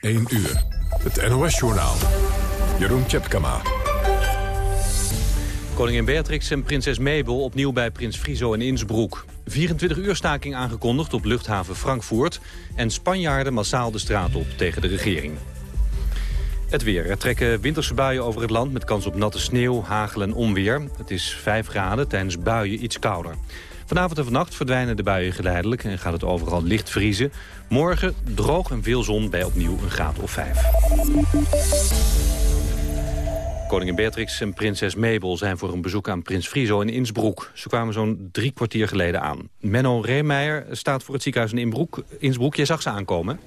1 uur. Het NOS-journaal. Jeroen Tjepkama. Koningin Beatrix en prinses Mabel opnieuw bij prins Friso in Innsbruck. 24 uur staking aangekondigd op luchthaven Frankfurt... en Spanjaarden massaal de straat op tegen de regering. Het weer. Er trekken winterse buien over het land met kans op natte sneeuw, hagel en onweer. Het is 5 graden, tijdens buien iets kouder. Vanavond en vannacht verdwijnen de buien geleidelijk en gaat het overal licht vriezen. Morgen droog en veel zon bij opnieuw een graad of 5. Koningin Beatrix en prinses Mabel zijn voor een bezoek aan prins Friso in Innsbruck. Ze kwamen zo'n drie kwartier geleden aan. Menno Reemeijer staat voor het ziekenhuis in Innsbruck. Jij zag ze aankomen?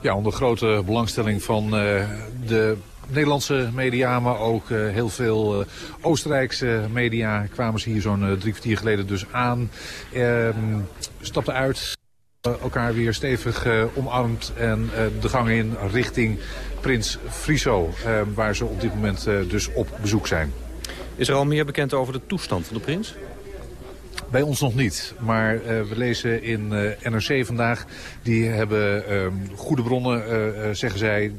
Ja, onder grote belangstelling van uh, de Nederlandse media, maar ook uh, heel veel uh, Oostenrijkse media kwamen ze hier zo'n drie kwartier geleden dus aan. Ehm, stapten uit, elkaar weer stevig omarmd en de gang in richting Prins Friso, ehm, waar ze op dit moment dus op bezoek zijn. Is er al meer bekend over de toestand van de prins? Bij ons nog niet, maar uh, we lezen in uh, NRC vandaag... die hebben uh, goede bronnen, zeggen zij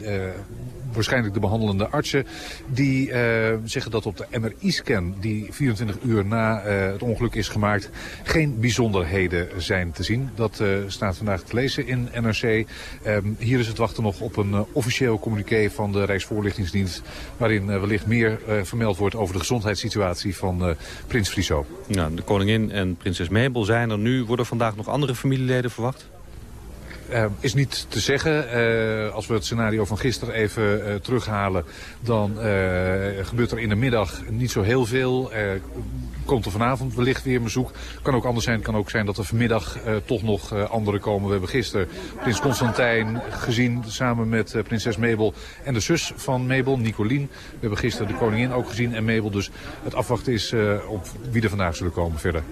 waarschijnlijk de behandelende artsen... die uh, zeggen dat op de MRI-scan die 24 uur na uh, het ongeluk is gemaakt... geen bijzonderheden zijn te zien. Dat uh, staat vandaag te lezen in NRC. Um, hier is het wachten nog op een officieel communiqué van de Rijksvoorlichtingsdienst... waarin wellicht meer vermeld wordt over de gezondheidssituatie van Prins Friso. Ja, de koningin en prinses Mabel zijn er nu. Worden vandaag nog andere familieleden verwacht? Uh, is niet te zeggen. Uh, als we het scenario van gisteren even uh, terughalen... dan gebeurt er in de middag niet zo heel veel. komt er vanavond wellicht weer bezoek. Kan ook anders zijn. Kan ook zijn dat er vanmiddag toch nog anderen komen. We hebben gisteren prins Constantijn gezien... samen met prinses Mabel en de zus van Mabel, Nicolien. We hebben gisteren de koningin ook gezien en Mabel. Dus het afwachten is op wie er vandaag zullen komen verder.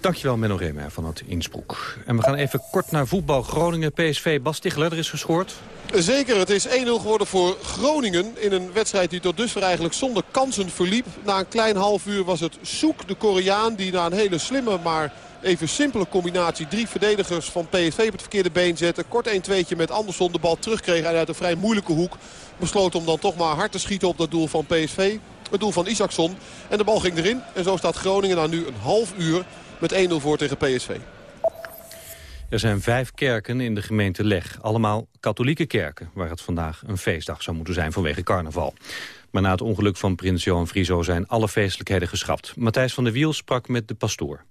Dankjewel Menno Remer van het Innsbruck. En we gaan even kort naar voetbal. Groningen, PSV, Bas Tichler, er is gescoord. Zeker, het is 1-0 geworden voor Groningen. In een wedstrijd die tot dusver eigenlijk zonder kansen verliep. Na een klein half uur was het Soek, de Koreaan, die na een hele slimme maar even simpele combinatie. Drie verdedigers van PSV op het verkeerde been zetten. Kort 1-2'tje met Andersson de bal terugkreeg en uit een vrij moeilijke hoek. Besloot om dan toch maar hard te schieten op dat doel van PSV. Het doel van Isaacson. En de bal ging erin. En zo staat Groningen na nu een half uur met 1-0 voor tegen PSV. Er zijn vijf kerken in de gemeente Leg. Allemaal katholieke kerken, waar het vandaag een feestdag zou moeten zijn vanwege carnaval. Maar na het ongeluk van prins Johan Frieso zijn alle feestelijkheden geschrapt. Matthijs van der Wiel sprak met de pastoor.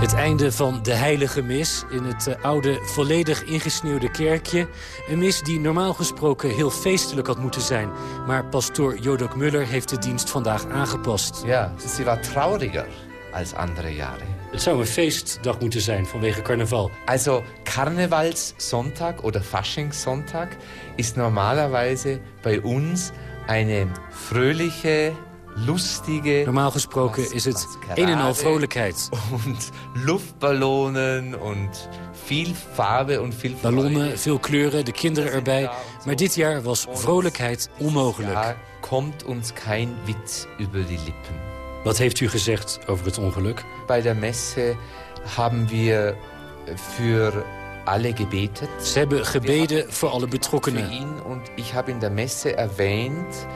Het einde van de heilige mis in het uh, oude, volledig ingesneeuwde kerkje. Een mis die normaal gesproken heel feestelijk had moeten zijn. Maar pastoor Jodok Muller heeft de dienst vandaag aangepast. Ja, ze was trauriger als andere jaren. Het zou een feestdag moeten zijn vanwege carnaval. Also Karnevalssonntag oder Faschingssonntag ist normalerweise bei uns eine fröhliche lustige... Normaal gesproken is het een en al vrolijkheid. En luchtballonnen en veel farbe en veel Ballonnen, veel kleuren, de kinderen erbij. Maar dit jaar was vrolijkheid onmogelijk. Ja, komt ons geen wit over die lippen. Wat heeft u gezegd over het ongeluk? Bij de messe hebben we voor alle gebetet. Ze hebben gebeden voor alle betrokkenen. En ik heb in de messe erwähnt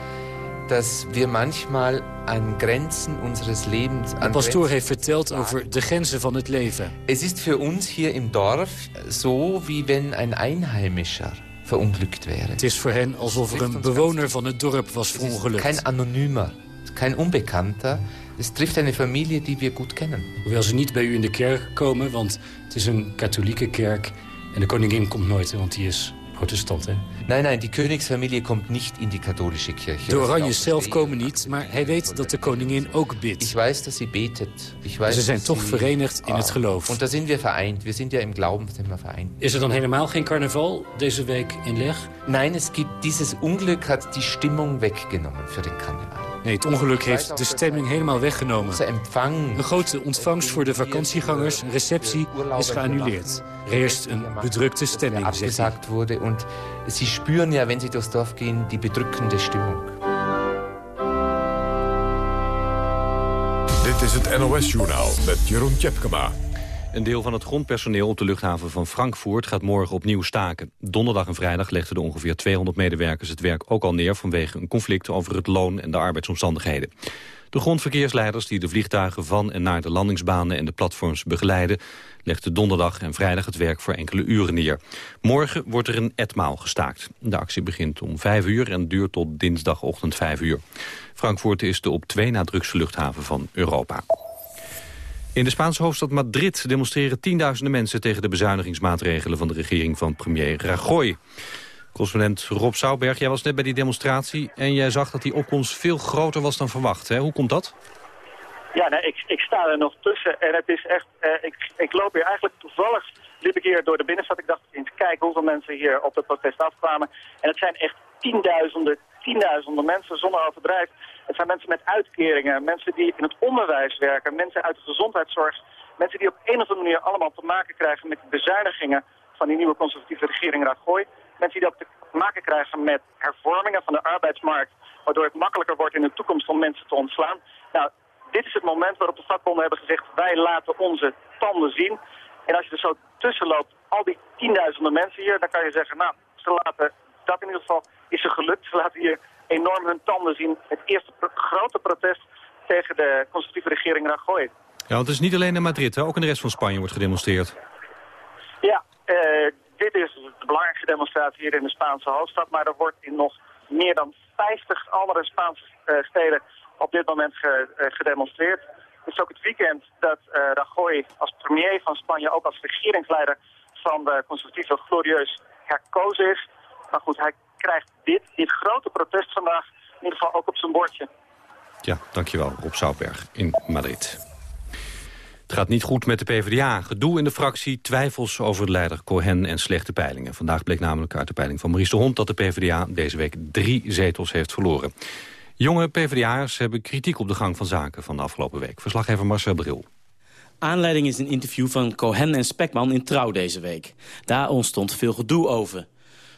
dat we manchmal aan grenzen unseres Lebens... De pastoor heeft verteld over de grenzen van het leven. Het is voor ons hier im Dorf zo wie wenn een Einheimischer verunglückt wäre. Het is voor hen alsof er een bewoner van het dorp was verongelukt. Geen anonymer, geen onbekannter. Het treft een familie die we goed kennen. Hoewel ze niet bij u in de kerk komen, want het is een katholieke kerk... en de koningin komt nooit, want die is protestant, hè? Nee, nee, die koningsfamilie komt niet in die katholische kerk. De Oranjes zelf komen niet, maar hij weet dat de koningin ook bidt. Ik weet dat ze betet. Ze zijn toch verenigd in het geloof. En daar zijn we vereend. We zijn ja im Glauben zijn we vereend. Is er dan helemaal geen carnaval deze week in Leg? Nee, het gibt dieses Unglück hat die Stimmung weggenomen voor de carnaval. Nee, het ongeluk heeft de stemming helemaal weggenomen. Een grote ontvangst voor de vakantiegangers, een receptie, is geannuleerd. Er heerst een bedrukte stemming, zegt wurde en ze spüren ja, wenn sie durchs Dorf gehen, die bedrückende Stimmung. Dit is het NOS-journaal met Jeroen Tjepkema. Een deel van het grondpersoneel op de luchthaven van Frankfurt gaat morgen opnieuw staken. Donderdag en vrijdag legden de ongeveer 200 medewerkers het werk ook al neer vanwege een conflict over het loon en de arbeidsomstandigheden. De grondverkeersleiders die de vliegtuigen van en naar de landingsbanen en de platforms begeleiden, legden donderdag en vrijdag het werk voor enkele uren neer. Morgen wordt er een etmaal gestaakt. De actie begint om 5 uur en duurt tot dinsdagochtend 5 uur. Frankfurt is de op twee na drukste luchthaven van Europa. In de Spaanse hoofdstad Madrid demonstreren tienduizenden mensen... tegen de bezuinigingsmaatregelen van de regering van premier Rajoy. Correspondent Rob Souberg, jij was net bij die demonstratie... en jij zag dat die opkomst veel groter was dan verwacht. Hè? Hoe komt dat? Ja, nee, ik, ik sta er nog tussen en het is echt... Eh, ik, ik loop hier eigenlijk toevallig liep ik hier door de binnenstad. Ik dacht eens kijken hoeveel mensen hier op het protest afkwamen. En het zijn echt tienduizenden, tienduizenden mensen zonder overdrijf. Het zijn mensen met uitkeringen, mensen die in het onderwijs werken, mensen uit de gezondheidszorg. Mensen die op een of andere manier allemaal te maken krijgen met de bezuinigingen van die nieuwe conservatieve regering Rajoy. Mensen die ook te maken krijgen met hervormingen van de arbeidsmarkt, waardoor het makkelijker wordt in de toekomst om mensen te ontslaan. Nou, dit is het moment waarop de vakbonden hebben gezegd, wij laten onze tanden zien. En als je er zo tussen loopt, al die tienduizenden mensen hier, dan kan je zeggen, nou, ze laten, dat in ieder geval is er gelukt. Ze laten hier enorm hun tanden zien. Het eerste grote protest tegen de conservatieve regering Rajoy. Ja, want het is niet alleen in Madrid, hè? ook in de rest van Spanje wordt gedemonstreerd. Ja, uh, dit is de belangrijkste demonstratie hier in de Spaanse hoofdstad. Maar er wordt in nog meer dan 50 andere Spaanse uh, steden op dit moment ge, uh, gedemonstreerd. Het is ook het weekend dat Rajoy als premier van Spanje, ook als regeringsleider van de conservatieve glorieus herkozen is. Maar goed, hij krijgt dit, dit grote protest vandaag in ieder geval ook op zijn bordje. Ja, dankjewel Rob Zoutberg in Madrid. Het gaat niet goed met de PvdA. Gedoe in de fractie, twijfels over de leider Cohen en slechte peilingen. Vandaag bleek namelijk uit de peiling van Maurice de Hond... dat de PvdA deze week drie zetels heeft verloren. Jonge PvdA'ers hebben kritiek op de gang van zaken van de afgelopen week. Verslaggever Marcel Bril. Aanleiding is een interview van Cohen en Spekman in Trouw deze week. Daar ontstond veel gedoe over.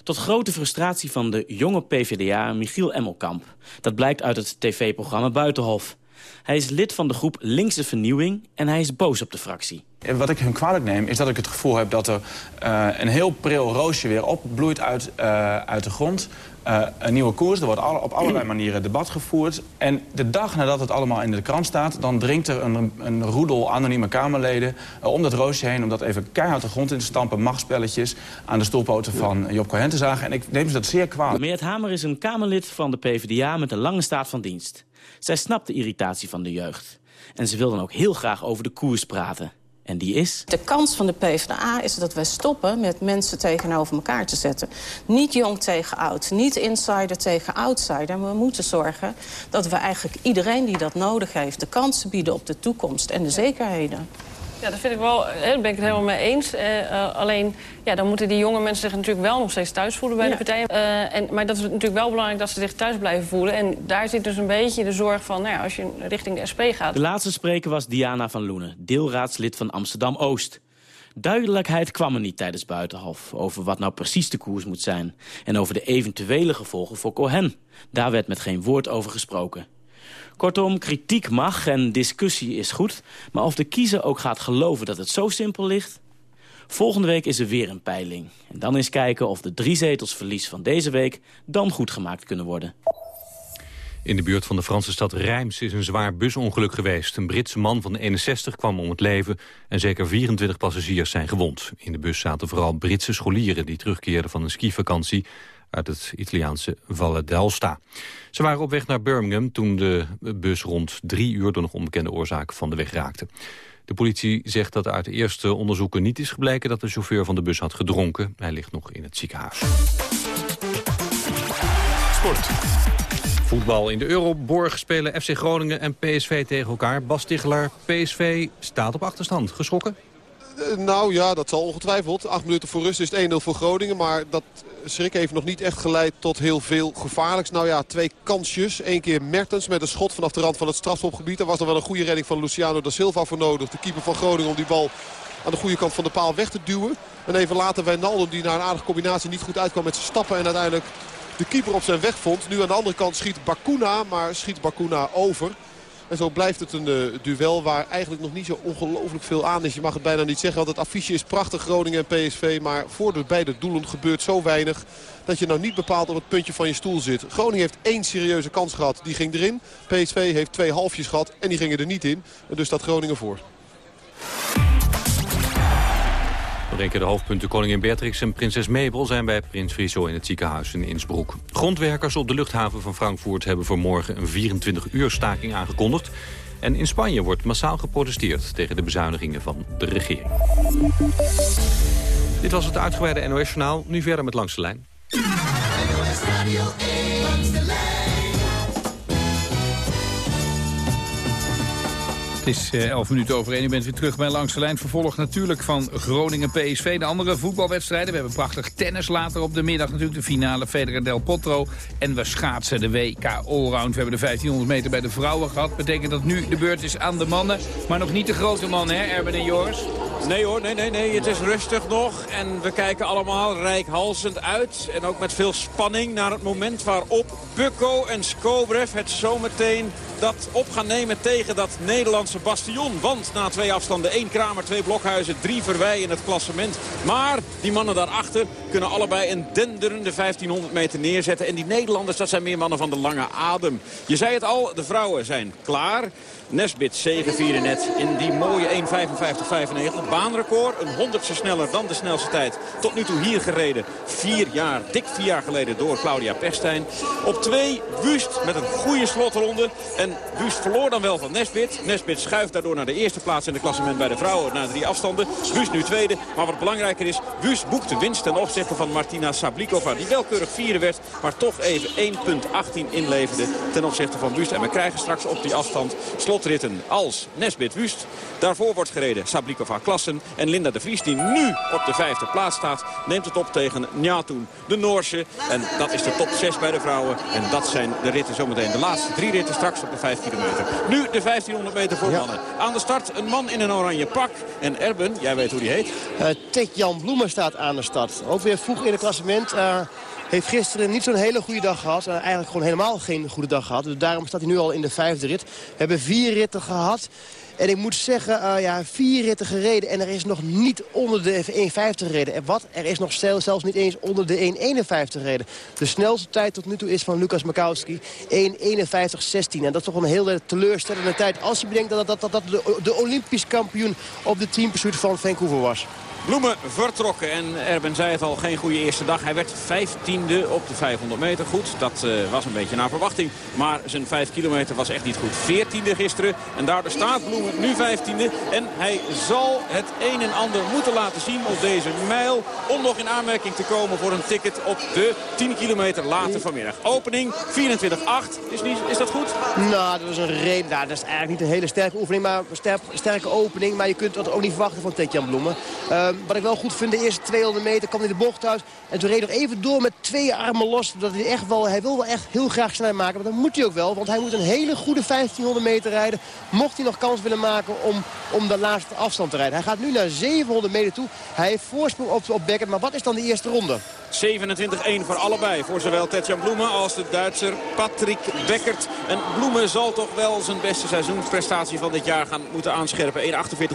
Tot grote frustratie van de jonge PvdA Michiel Emmelkamp. Dat blijkt uit het tv-programma Buitenhof. Hij is lid van de groep Linkse Vernieuwing en hij is boos op de fractie. Wat ik hem kwalijk neem is dat ik het gevoel heb dat er uh, een heel pril roosje weer opbloeit uit, uh, uit de grond. Uh, een nieuwe koers, er wordt alle, op allerlei manieren debat gevoerd. En de dag nadat het allemaal in de krant staat... dan dringt er een, een roedel anonieme Kamerleden om dat roosje heen... om dat even keihard de grond in te stampen, machtspelletjes... aan de stoelpoten van Job Cohen te zagen. En ik neem ze dat zeer kwalijk. Meert Hamer is een Kamerlid van de PvdA met een lange staat van dienst. Zij snapt de irritatie van de jeugd. En ze wil dan ook heel graag over de koers praten. En die is? De kans van de PvdA is dat wij stoppen met mensen tegenover elkaar te zetten. Niet jong tegen oud, niet insider tegen outsider. Maar we moeten zorgen dat we eigenlijk iedereen die dat nodig heeft... de kansen bieden op de toekomst en de zekerheden. Ja, dat vind ik wel, daar ben ik het helemaal mee eens. Uh, uh, alleen, ja, dan moeten die jonge mensen zich natuurlijk wel nog steeds thuis voelen bij ja. de partijen. Uh, en, maar dat is natuurlijk wel belangrijk dat ze zich thuis blijven voelen. En daar zit dus een beetje de zorg van, nou ja, als je richting de SP gaat. De laatste spreker was Diana van Loenen, deelraadslid van Amsterdam-Oost. Duidelijkheid kwam er niet tijdens Buitenhof over wat nou precies de koers moet zijn. En over de eventuele gevolgen voor Cohen. Daar werd met geen woord over gesproken. Kortom, kritiek mag en discussie is goed. Maar of de kiezer ook gaat geloven dat het zo simpel ligt... Volgende week is er weer een peiling. En dan eens kijken of de drie zetels verlies van deze week... dan goed gemaakt kunnen worden. In de buurt van de Franse stad Reims is een zwaar busongeluk geweest. Een Britse man van 61 kwam om het leven en zeker 24 passagiers zijn gewond. In de bus zaten vooral Britse scholieren die terugkeerden van een skivakantie uit het Italiaanse Valle d'Alsta. Ze waren op weg naar Birmingham toen de bus rond drie uur door nog onbekende oorzaak van de weg raakte. De politie zegt dat uit de eerste onderzoeken niet is gebleken dat de chauffeur van de bus had gedronken. Hij ligt nog in het ziekenhuis. Sport. Voetbal in de Euroborg spelen FC Groningen en PSV tegen elkaar. Bas Tichelaar, PSV staat op achterstand. Geschrokken? Nou ja, dat zal ongetwijfeld. Acht minuten voor rust is het 1-0 voor Groningen. Maar dat schrik heeft nog niet echt geleid tot heel veel gevaarlijks. Nou ja, twee kansjes. Eén keer Mertens met een schot vanaf de rand van het strafschopgebied. Daar was er wel een goede redding van Luciano da Silva voor nodig. De keeper van Groningen om die bal aan de goede kant van de paal weg te duwen. En even later Wijnaldum die na een aardige combinatie niet goed uitkwam met zijn stappen. En uiteindelijk de keeper op zijn weg vond. Nu aan de andere kant schiet Bakuna, maar schiet Bakuna over. En zo blijft het een uh, duel waar eigenlijk nog niet zo ongelooflijk veel aan is. Je mag het bijna niet zeggen, want het affiche is prachtig Groningen en PSV. Maar voor de beide doelen gebeurt zo weinig dat je nou niet bepaald op het puntje van je stoel zit. Groningen heeft één serieuze kans gehad, die ging erin. PSV heeft twee halfjes gehad en die gingen er niet in. En dus staat Groningen voor. Nog de hoofdpunten. Koningin Beatrix en prinses Mabel zijn bij prins Friso in het ziekenhuis in Innsbruck. Grondwerkers op de luchthaven van Frankfurt hebben voor morgen een 24 uur staking aangekondigd. En in Spanje wordt massaal geprotesteerd tegen de bezuinigingen van de regering. Dit was het uitgebreide NOS-journaal. Nu verder met Langs de Lijn. Het is 11 eh, minuten over 1. U bent weer terug bij Langs de Lijn. Vervolg natuurlijk van Groningen PSV. De andere voetbalwedstrijden. We hebben prachtig tennis later op de middag. Natuurlijk de finale Federer del Potro. En we schaatsen de WK Allround. We hebben de 1500 meter bij de vrouwen gehad. Betekent dat nu de beurt is aan de mannen. Maar nog niet de grote mannen, hè, Erben en Joris? Nee hoor, nee, nee, nee. Het is rustig nog. En we kijken allemaal rijkhalsend uit. En ook met veel spanning naar het moment waarop Bukko en Skobrev het zometeen dat op gaan nemen tegen dat Nederlandse bastion. Want na twee afstanden, één Kramer, twee Blokhuizen, drie Verwij in het klassement. Maar die mannen daarachter kunnen allebei een denderende 1500 meter neerzetten. En die Nederlanders, dat zijn meer mannen van de lange adem. Je zei het al, de vrouwen zijn klaar. Nesbit zegevierde net in die mooie 1.55.95. Baanrecord, een honderdste sneller dan de snelste tijd. Tot nu toe hier gereden. Vier jaar, dik vier jaar geleden door Claudia Pestijn. Op twee Wust met een goede slotronde. En Wust verloor dan wel van Nesbit. Nesbit schuift daardoor naar de eerste plaats in de klassement bij de vrouwen. Na drie afstanden. Wust nu tweede. Maar wat belangrijker is, Wust boekte winst ten opzichte van Martina Sablikova. Die wel keurig vierde werd, maar toch even 1.18 inleverde ten opzichte van Wust. En we krijgen straks op die afstand slot slotritten als Nesbit Wust. Daarvoor wordt gereden Sablikova Klassen. En Linda de Vries, die nu op de vijfde plaats staat, neemt het op tegen Njatoen, de Noorse. En dat is de top 6 bij de vrouwen. En dat zijn de ritten zometeen. De laatste drie ritten straks op de 5 kilometer. Nu de 1500 meter voor mannen. Aan de start een man in een oranje pak. En Erben, jij weet hoe die heet. Uh, Jan Bloemen staat aan de start. Ook weer vroeg in het klassement. Uh, heeft gisteren niet zo'n hele goede dag gehad. Uh, eigenlijk gewoon helemaal geen goede dag gehad. Dus daarom staat hij nu al in de vijfde rit. We hebben vier ritten gehad. En ik moet zeggen, uh, ja, vier ritten gereden. En er is nog niet onder de 1.50 gereden. En wat? Er is nog zelfs niet eens onder de 1.51 gereden. De snelste tijd tot nu toe is van Lucas Makowski. 1.51.16. En dat is toch een hele teleurstellende tijd. Als je bedenkt dat dat, dat, dat de, de Olympisch kampioen op de teampursuit van Vancouver was. Bloemen vertrokken. En Erben zei het al, geen goede eerste dag. Hij werd vijftiende op de 500 meter. Goed, dat uh, was een beetje naar verwachting. Maar zijn 5 kilometer was echt niet goed. Veertiende gisteren. En daardoor staat Bloemen nu vijftiende. En hij zal het een en ander moeten laten zien op deze mijl. Om nog in aanmerking te komen voor een ticket op de 10 kilometer later vanmiddag. Opening 24-8. Is, is dat goed? Nou, dat is een reden. Nou, dat is eigenlijk niet een hele sterke oefening. Maar sterke opening. Maar je kunt dat ook niet verwachten van Tetjan Bloemen. Uh, wat ik wel goed vind, de eerste 200 meter kwam in de bocht uit. En toen reed nog even door met twee armen los. Dat hij, echt wel, hij wil wel echt heel graag snel maken. Maar dat moet hij ook wel. Want hij moet een hele goede 1500 meter rijden. Mocht hij nog kans willen maken om, om de laatste afstand te rijden. Hij gaat nu naar 700 meter toe. Hij heeft voorsprong op, op Beckett. Maar wat is dan de eerste ronde? 27-1 voor allebei. Voor zowel Tetjan Bloemen als de Duitser Patrick Beckert. En Bloemen zal toch wel zijn beste seizoensprestatie van dit jaar gaan moeten aanscherpen. 1.48.3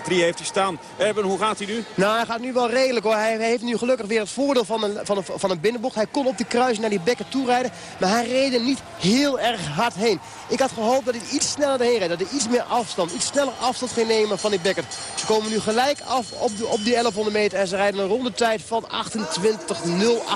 heeft hij staan. Erben, hoe gaat hij nu? Nou, hij gaat nu wel redelijk hoor. Hij heeft nu gelukkig weer het voordeel van een, van een, van een binnenbocht. Hij kon op die kruis naar die Beckert toe rijden. Maar hij reed er niet heel erg hard heen. Ik had gehoopt dat hij iets sneller heen rijdt. Dat hij iets meer afstand, iets sneller afstand ging nemen van die Beckert. Ze komen nu gelijk af op, de, op die 1100 meter. En ze rijden een rondetijd van 28-0.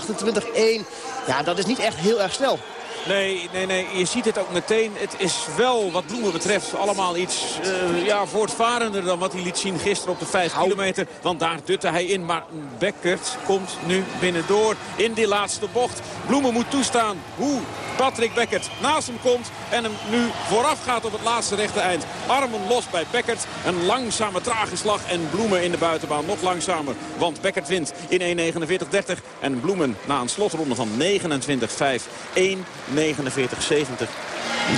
28-1. Ja, dat is niet echt heel erg snel. Nee, nee, nee. Je ziet het ook meteen. Het is wel, wat Bloemen betreft, allemaal iets uh, ja, voortvarender dan wat hij liet zien gisteren op de 5 kilometer. Want daar dutte hij in. Maar Beckert komt nu binnendoor in die laatste bocht. Bloemen moet toestaan hoe Patrick Beckert naast hem komt. En hem nu vooraf gaat op het laatste rechte eind. Armen los bij Beckert. Een langzame trage slag. En Bloemen in de buitenbaan nog langzamer. Want Beckert wint in 1.49.30. En Bloemen na een slotronde van 29-5. 1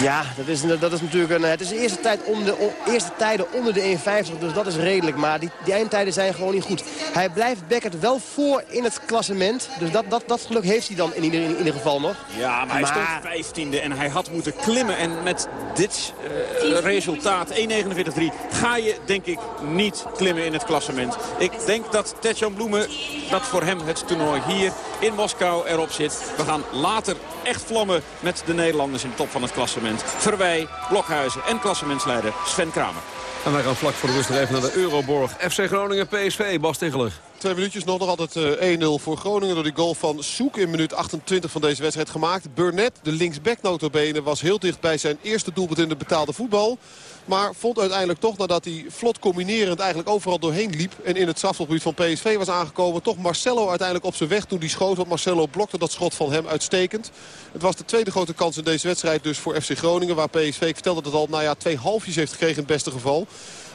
Ja, dat is, dat is natuurlijk een, het is de eerste, tijd om de, eerste tijden onder de 1,50, dus dat is redelijk. Maar die, die eindtijden zijn gewoon niet goed. Hij blijft Beckert wel voor in het klassement. Dus dat, dat, dat geluk heeft hij dan in ieder, in ieder geval nog. Ja, maar hij stond vijftiende en hij had moeten klimmen. En met dit uh, resultaat, 1,49,3, ga je denk ik niet klimmen in het klassement. Ik denk dat Tetjan Bloemen, dat voor hem het toernooi hier in Moskou erop zit. We gaan later echt vlammen met de Nederlanders in de top van het klassement. Verwij, Blokhuizen en klassementsleider Sven Kramer. En wij gaan vlak voor de rust even naar de Euroborg. FC Groningen, PSV, Bas Tegeler. Twee minuutjes nog, nog altijd 1-0 eh, voor Groningen door die goal van Soek in minuut 28 van deze wedstrijd gemaakt. Burnett, de linksback notabene, was heel dicht bij zijn eerste doelpunt in de betaalde voetbal. Maar vond uiteindelijk toch, nadat hij vlot combinerend eigenlijk overal doorheen liep... en in het strafschopgebied van PSV was aangekomen... toch Marcelo uiteindelijk op zijn weg toen hij schoot. Want Marcelo blokte dat schot van hem uitstekend. Het was de tweede grote kans in deze wedstrijd dus voor FC Groningen... waar PSV, vertelde het al, nou ja, twee halfjes heeft gekregen in het beste geval.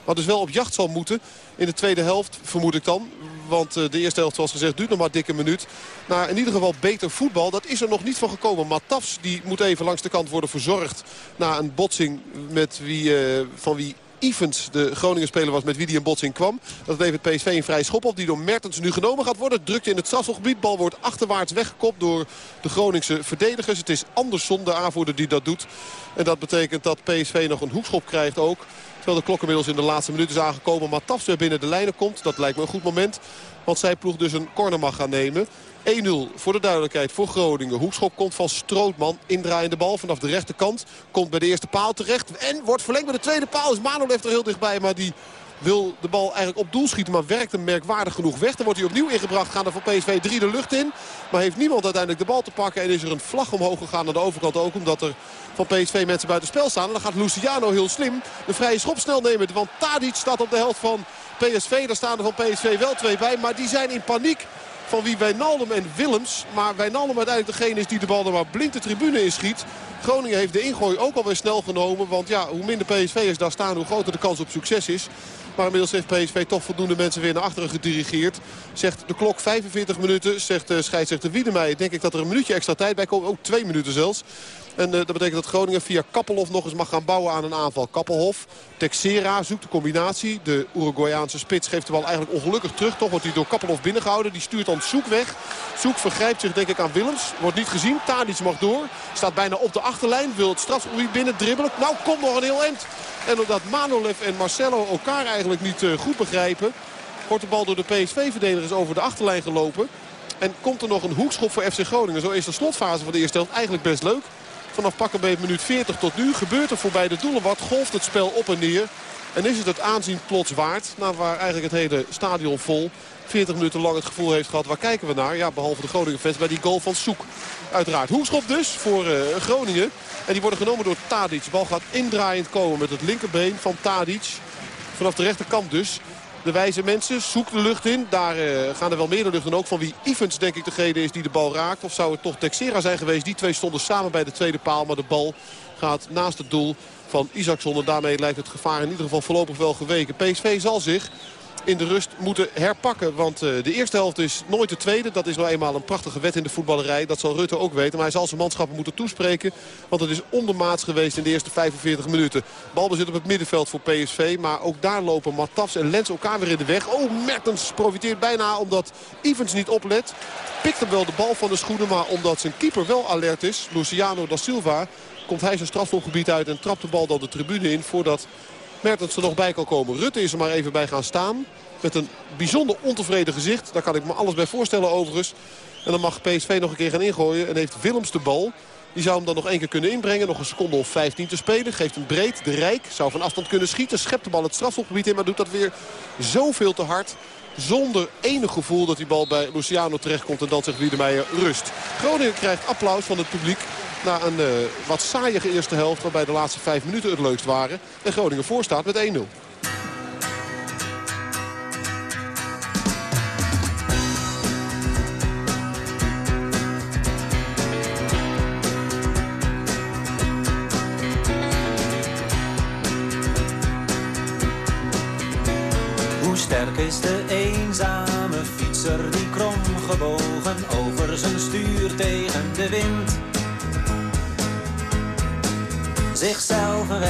Maar dus wel op jacht zal moeten in de tweede helft, vermoed ik dan. Want eh, de eerste helft, zoals gezegd, duurt nog maar dikke minuut. Naar in ieder geval beter voetbal. Dat is er nog niet van gekomen. Matafs die moet even langs de kant worden verzorgd. Na een botsing met wie, uh, van wie Evans, de Groningen speler was met wie die een botsing kwam. Dat levert PSV een vrij schop op die door Mertens nu genomen gaat worden. Drukte in het strafselgebied. Bal wordt achterwaarts weggekopt door de Groningse verdedigers. Het is Andersson, de aanvoerder, die dat doet. En dat betekent dat PSV nog een hoekschop krijgt ook. Terwijl de klok inmiddels in de laatste minuut is aangekomen. Maar Tafs weer binnen de lijnen komt. Dat lijkt me een goed moment. Want zij ploeg dus een corner mag gaan nemen. 1-0 voor de duidelijkheid voor Groningen. Hoekschop komt van Strootman. Indraaiende bal vanaf de rechterkant. Komt bij de eerste paal terecht. En wordt verlengd bij de tweede paal. Is Manolev er heel dichtbij. Maar die wil de bal eigenlijk op doel schieten. Maar werkt hem merkwaardig genoeg weg. Dan wordt hij opnieuw ingebracht. Gaan er van PSV 3 de lucht in. Maar heeft niemand uiteindelijk de bal te pakken. En is er een vlag omhoog gegaan aan de overkant ook. Omdat er van PSV mensen buiten spel staan. En dan gaat Luciano heel slim de vrije schop snel nemen. Want Tadic staat op de helft van PSV. Daar staan er van PSV wel twee bij. Maar die zijn in paniek van wie Wijnaldum en Willems. Maar Wijnaldum uiteindelijk degene is die de bal er maar blind de tribune in schiet. Groningen heeft de ingooi ook alweer snel genomen. Want ja, hoe minder PSV'ers daar staan, hoe groter de kans op succes is. Maar inmiddels heeft PSV toch voldoende mensen weer naar achteren gedirigeerd. Zegt de klok 45 minuten, zegt uh, scheidsrechter Wiedemeijer. Denk ik dat er een minuutje extra tijd bij komt. Ook twee minuten zelfs. En uh, dat betekent dat Groningen via Kappelhof nog eens mag gaan bouwen aan een aanval. Kappelhof, Texera zoekt de combinatie. De Uruguayaanse spits geeft de bal eigenlijk ongelukkig terug. Toch wordt hij door Kappelhof binnengehouden. Die stuurt dan Zoek weg. Zoek vergrijpt zich denk ik aan Willems. Wordt niet gezien. Tadic mag door. Staat bijna op de achterlijn. Wil het strafgebied binnen dribbelen. Nou, komt nog een heel eind. En omdat Manolev en Marcelo elkaar eigenlijk niet uh, goed begrijpen... wordt de bal door de PSV-verdedigers over de achterlijn gelopen. En komt er nog een hoekschop voor FC Groningen. Zo is de slotfase van de eerste helft eigenlijk best leuk. Vanaf pakken bij minuut 40 tot nu gebeurt er voorbij de doelen wat. Golft het spel op en neer. En is het het aanzien plots waard. Nou, waar eigenlijk het hele stadion vol 40 minuten lang het gevoel heeft gehad. Waar kijken we naar? Ja, behalve de Groningen fans bij die goal van Soek. Uiteraard hoekschop dus voor uh, Groningen. En die worden genomen door Tadic. De bal gaat indraaiend komen met het linkerbeen van Tadic. Vanaf de rechterkant dus. De wijze mensen zoeken de lucht in. Daar uh, gaan er wel meer de lucht in. Ook van wie Evans denk ik degene is die de bal raakt. Of zou het toch Texera zijn geweest. Die twee stonden samen bij de tweede paal. Maar de bal gaat naast het doel van Isaacson. En daarmee lijkt het gevaar in ieder geval voorlopig wel geweken. PSV zal zich in de rust moeten herpakken. Want uh, de eerste helft is nooit de tweede. Dat is nou eenmaal een prachtige wet in de voetballerij. Dat zal Rutte ook weten. Maar hij zal zijn manschappen moeten toespreken. Want het is ondermaats geweest in de eerste 45 minuten. Balbezit op het middenveld voor PSV. Maar ook daar lopen Matafs en Lens elkaar weer in de weg. Oh, Mertens profiteert bijna omdat Evans niet oplet. Pikt hem wel de bal van de schoenen. Maar omdat zijn keeper wel alert is, Luciano da Silva... komt hij zijn strafschopgebied uit en trapt de bal dan de tribune in... voordat Mertens er nog bij kan komen. Rutte is er maar even bij gaan staan. Met een bijzonder ontevreden gezicht. Daar kan ik me alles bij voorstellen overigens. En dan mag PSV nog een keer gaan ingooien. En heeft Willems de bal. Die zou hem dan nog één keer kunnen inbrengen. Nog een seconde of 15 te spelen. Geeft hem breed. De Rijk zou van afstand kunnen schieten. Schept de bal het strafschopgebied in. Maar doet dat weer zoveel te hard. Zonder enig gevoel dat die bal bij Luciano terechtkomt. En dan zegt Wiedemeijer rust. Groningen krijgt applaus van het publiek. Na een uh, wat saaiige eerste helft waarbij de laatste vijf minuten het leukst waren. En Groningen voorstaat met 1-0.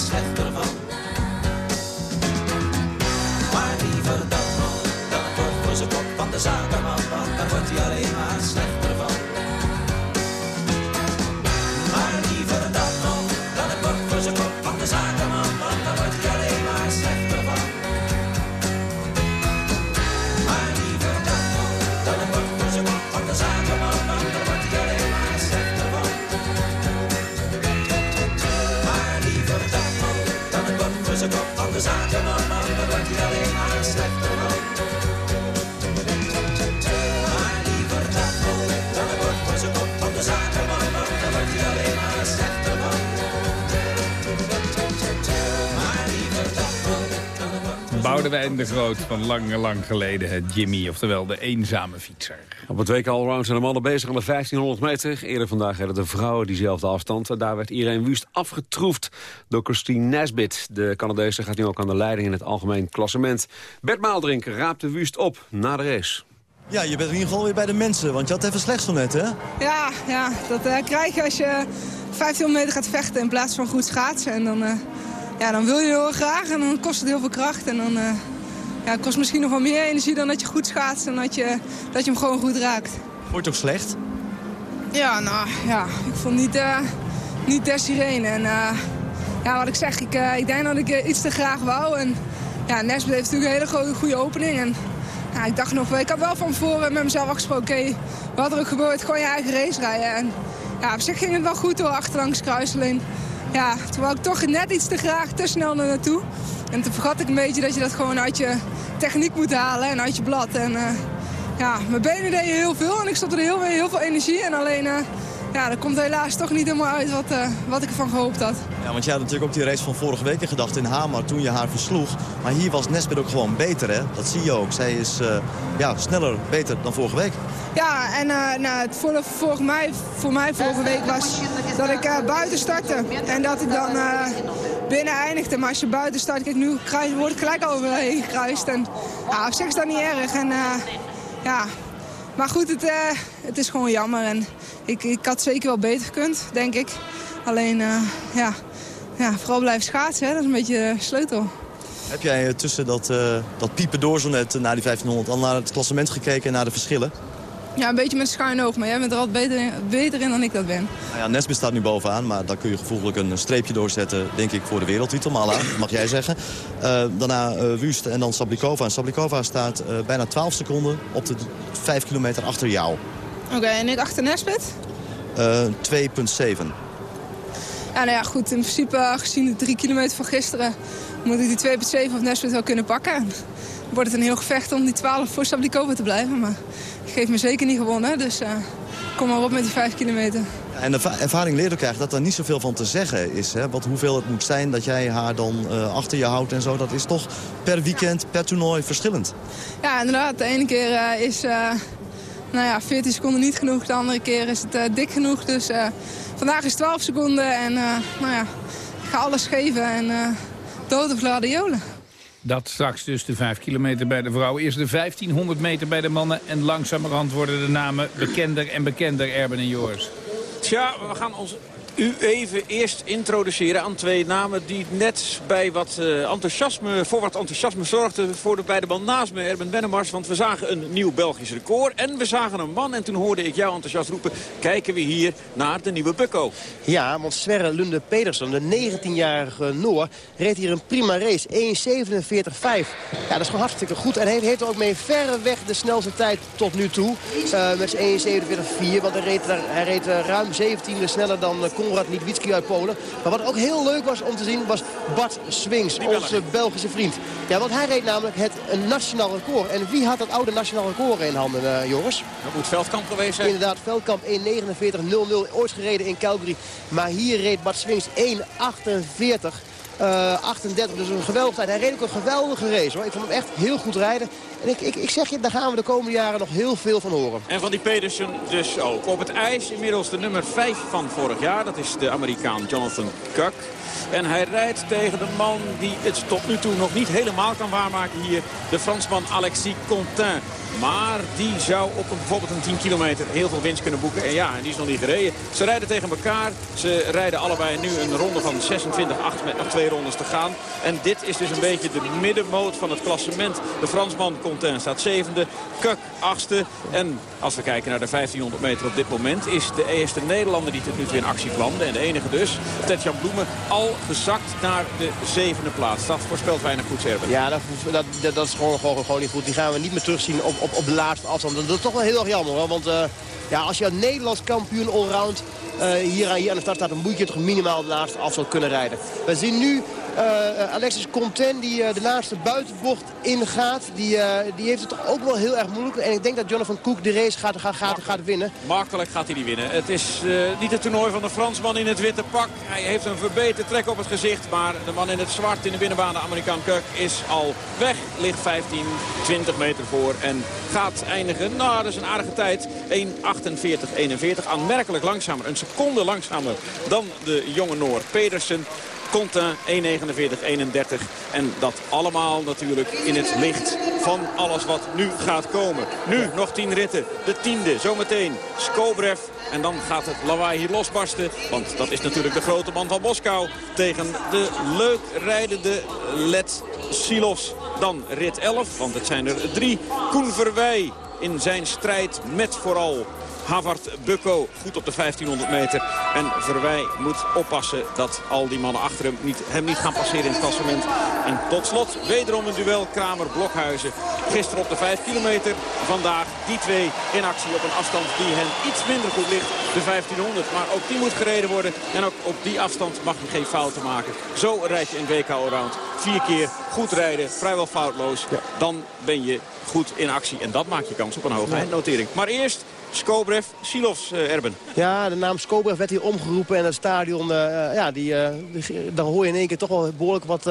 Slechter zijn kop Boudewijn de Groot van lang, lang geleden. Het Jimmy, oftewel de eenzame fietser. Op het WK Allround zijn de mannen bezig aan de 1500 meter. Eerder vandaag hadden de vrouwen diezelfde afstand. Daar werd Irene Wust afgetroefd door Christine Nesbit. De Canadese gaat nu ook aan de leiding in het algemeen klassement. Bert Maaldrink raapt de Wust op na de race. Ja, je bent in ieder geval weer bij de mensen, want je had even slecht zo net, hè? Ja, ja dat eh, krijg je als je 15 meter gaat vechten in plaats van goed schaatsen. En dan, eh, ja, dan wil je heel graag en dan kost het heel veel kracht. En dan eh, ja, het kost misschien nog wel meer energie dan dat je goed schaatst en dat je, dat je hem gewoon goed raakt. Je toch slecht? Ja, nou ja, ik vond niet, eh niet des sirene. En eh, ja, wat ik zeg, ik, ik denk dat ik iets te graag wou. En ja, Nesbitt heeft natuurlijk een hele goede, goede opening. En ja, ik dacht nog, ik had wel van tevoren met mezelf afgesproken, oké, wat er ook gebeurt, gewoon je eigen race rijden. En ja, op zich ging het wel goed door achterlangs kruis. Alleen, ja, toen wou ik toch net iets te graag te snel naar naartoe. En toen vergat ik een beetje dat je dat gewoon uit je techniek moet halen en uit je blad. En eh, ja, mijn benen deden heel veel en ik stopte er heel, heel veel energie. En alleen, eh, ja, dat komt helaas toch niet helemaal uit wat, eh, wat ik ervan gehoopt had. Ja, want jij had natuurlijk ook die race van vorige week in gedachten in Hamar toen je haar versloeg. Maar hier was Nesbit ook gewoon beter, hè? Dat zie je ook. Zij is eh, ja, sneller, beter dan vorige week. Ja, en eh, nou, het voor, voor, mij, voor mij vorige week was dat ik buiten startte. En dat ik dan binnen eindigde. Maar als je buiten start, kijk, nu kruis, word ik gelijk overheen gekruist. En ja, op zich is dat niet erg. En, ja. Maar goed, het, eh, het is gewoon jammer. En ik, ik had zeker wel beter gekund, denk ik. Alleen, eh, ja, ja, vooral blijven schaatsen, hè, dat is een beetje de sleutel. Heb jij eh, tussen dat, dat piepen door zo net naar die 1500 al naar het klassement gekeken en naar de verschillen? Ja, een beetje met schuin oog, maar jij bent er altijd beter, beter in dan ik dat ben. Nou ja, Nesbit staat nu bovenaan, maar daar kun je gevoeglijk een streepje doorzetten, denk ik, voor de wereldtitel. Mala, mag jij zeggen. Uh, daarna uh, Wust en dan Sablikova. En Sablikova staat uh, bijna 12 seconden op de 5 kilometer achter jou. Oké, okay, en ik achter Nesbit? 2,7. Ja, nou ja, goed. In principe, gezien de drie kilometer van gisteren... moet ik die 2,7 of Nesbit wel kunnen pakken. wordt het een heel gevecht om die 12 voor Sablikova te blijven. Maar ik geef me zeker niet gewonnen, dus uh, kom maar op met die 5 kilometer. En de ervaring leert ook krijgt dat er niet zoveel van te zeggen is. Hè? Want hoeveel het moet zijn dat jij haar dan uh, achter je houdt en zo. Dat is toch per weekend, per toernooi verschillend. Ja, inderdaad. De ene keer uh, is nou ja, 14 seconden niet genoeg. De andere keer is het dik genoeg. Dus vandaag is 12 seconden. En nou ja, ik ga alles geven. En dood of gladiolen. Dat straks dus de 5 kilometer bij de vrouwen. Eerst de 1500 meter bij de mannen. En langzamerhand worden de namen bekender en bekender, Erben en Joris. Tja, we gaan ons u even eerst introduceren aan twee namen die net bij wat uh, enthousiasme, voor wat enthousiasme zorgden voor de beide man naast me, Erben Bennemars. Want we zagen een nieuw Belgisch record en we zagen een man. En toen hoorde ik jou enthousiast roepen, kijken we hier naar de nieuwe Bukko. Ja, want Sverre Lunde Pedersen, de 19-jarige Noor, reed hier een prima race. 1.47.5. Ja, dat is gewoon hartstikke goed. En hij heeft ook mee verreweg de snelste tijd tot nu toe. Uh, met 1.47.4, want hij reed, hij reed uh, ruim 17 sneller dan Konrad Niewicki uit Polen. Maar wat ook heel leuk was om te zien was Bart Swings, onze Belgische vriend. Ja, want hij reed namelijk het nationaal record. En wie had dat oude nationaal record in handen, uh, Joris? Dat moet Veldkamp geweest zijn. Inderdaad, Veldkamp 1.49.00, ooit gereden in Calgary. Maar hier reed Bart Swings 1.48. Uh, 38, dus een geweldige tijd. Hij reed ook een geweldige race hoor. Ik vond hem echt heel goed rijden. En ik, ik, ik zeg je, daar gaan we de komende jaren nog heel veel van horen. En van die Pedersen dus ook. Op het ijs inmiddels de nummer 5 van vorig jaar. Dat is de Amerikaan Jonathan Kuk. En hij rijdt tegen de man die het tot nu toe nog niet helemaal kan waarmaken hier. De Fransman Alexis Contin. Maar die zou op een, bijvoorbeeld een 10 kilometer heel veel winst kunnen boeken. En ja, die is nog niet gereden. Ze rijden tegen elkaar. Ze rijden allebei nu een ronde van 26-8 met nog twee rondes te gaan. En dit is dus een beetje de middenmoot van het klassement. De Fransman Contin staat zevende. Kuk achtste. En als we kijken naar de 1500 meter op dit moment... is de eerste Nederlander die tot nu toe in actie kwam. En de enige dus, Tetjan Bloemen, al gezakt naar de zevende plaats. Dat voorspelt weinig goed, Serben. Ja, dat, dat, dat is gewoon, gewoon, gewoon niet goed. Die gaan we niet meer terugzien op, op, op de laatste afstand. Dat is toch wel heel erg jammer, hoor. Want uh, ja, als je Nederlands kampioen allround uh, hier, aan, hier aan de start staat... dan moet je toch minimaal de laatste afstand kunnen rijden. We zien nu uh, Alexis Conten die uh, de laatste buitenbocht ingaat. Die, uh, die heeft het toch ook wel heel erg moeilijk. En ik denk dat Jonathan Cook de race gaat, gaat, gaat, gaat winnen. Makkelijk gaat hij die winnen. Het is niet het toernooi van de Fransman in het witte pak. Hij heeft een verbeterd trek op het gezicht. Maar de man in het zwart in de binnenbaan, de Amerikaan Kirk, is al weg. Ligt 15, 20 meter voor. En gaat eindigen. Nou, dat is een aardige tijd. 1.48, 41. Aanmerkelijk langzamer. Een seconde langzamer dan de jonge Noor Pedersen. Conta 1.49-31. En dat allemaal natuurlijk in het licht van alles wat nu gaat komen. Nu nog 10 ritten. De tiende zometeen. Skobrev. En dan gaat het lawaai hier losbarsten. Want dat is natuurlijk de grote man van Moskou. Tegen de leuk rijdende Let Silos. Dan rit 11, want het zijn er drie. Koen Verwij in zijn strijd met vooral Havard Bukko goed op de 1500 meter. En Verwij moet oppassen dat al die mannen achter hem niet, hem niet gaan passeren in het klassement. En tot slot wederom een duel Kramer-Blokhuizen. Gisteren op de 5 kilometer. Vandaag die twee in actie op een afstand die hen iets minder goed ligt. De 1500. Maar ook die moet gereden worden. En ook op die afstand mag je geen fouten maken. Zo rijd je in WK Allround. Vier keer goed rijden, vrijwel foutloos. Dan ben je goed in actie. En dat maakt je kans op een hoge eindnotering. Maar eerst Skobrev, Silovs, uh, Erben. Ja, de naam Skobrev werd hier omgeroepen en het stadion, uh, ja, die, daar hoor je in één keer toch wel behoorlijk wat,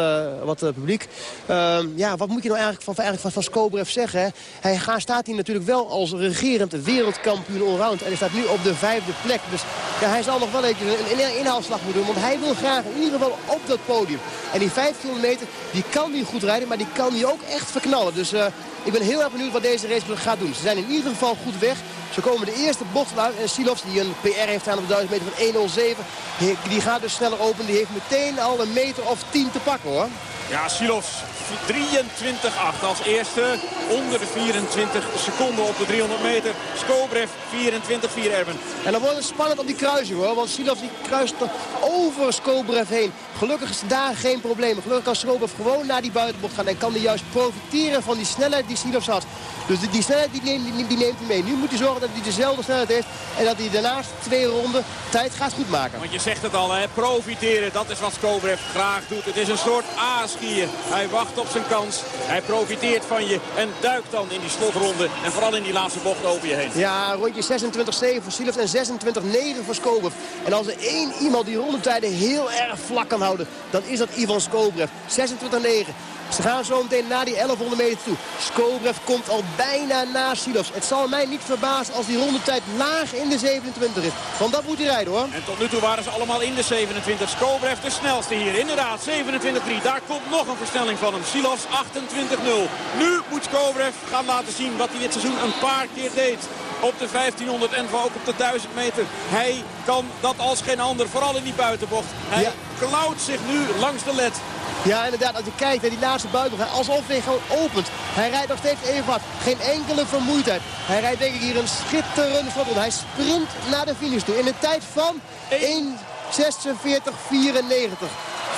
wat publiek. Ehm, ja, wat moet je nou eigenlijk van, eigenlijk van, van Skobrev zeggen? Hij gaat, staat hier natuurlijk wel als regerend wereldkampioen allround en hij staat nu op de vijfde plek. Dus ja, hij zal nog wel even een, een inhaalslag moeten doen, want hij wil graag in ieder geval op dat podium. En die 5 kilometer, die kan hij goed rijden, maar die kan hij ook echt verknallen. Dus ik ben heel erg benieuwd wat deze race gaat doen. Ze zijn in ieder geval goed weg. Ze komen de eerste bocht uit. En Silovs, die een PR heeft aan op de 1000 meter van 1.07. Die gaat dus sneller open. Die heeft meteen al een meter of 10 te pakken hoor. Ja, Silovs 23-8 als eerste. Onder de 24 seconden op de 300 meter. Skobrev 24-4 Erben. En dan wordt het spannend op die kruising hoor. Want Silov die kruist er over Skobrev heen. Gelukkig is daar geen probleem. Gelukkig kan Skobrev gewoon naar die buitenbocht gaan. En kan hij juist profiteren van die snelheid die Silov had. Dus die, die snelheid die neemt, die, die neemt hij mee. Nu moet hij zorgen dat hij dezelfde snelheid heeft. En dat hij daarnaast twee ronden tijd gaat goedmaken. Want je zegt het al, hè, profiteren. Dat is wat Skobrev graag doet. Het is een soort aasgier. Hij wacht op zijn kans. Hij profiteert van je en duikt dan in die slotronde. En vooral in die laatste bocht over je heen. Ja, rondje 26-7 voor Silov en 26-9 voor Skobrev. En als er één iemand die rondetijden heel erg vlak kan houden, dan is dat Ivan Skobrev. 26-9. Ze gaan zo meteen naar die 1100 meter toe. Skobrev komt al bijna na Silovs. Het zal mij niet verbazen als die rondetijd laag in de 27 is. Want dat moet hij rijden hoor. En tot nu toe waren ze allemaal in de 27. Skobrev de snelste hier. Inderdaad, 27-3. Daar komt nog een versnelling van hem. Silovs 28-0. Nu moet Skobrev gaan laten zien wat hij dit seizoen een paar keer deed op de 1500 en ook op de 1000 meter. Hij kan dat als geen ander, vooral in die buitenbocht. Hij ja. klauwt zich nu langs de led. Ja, inderdaad, als je kijkt naar die laatste buitenbocht, alsof hij gewoon opent. Hij rijdt nog steeds even wat. Geen enkele vermoeidheid. Hij rijdt denk ik hier een schitterende slot. Hij sprint naar de finish toe in een tijd van 1.46.94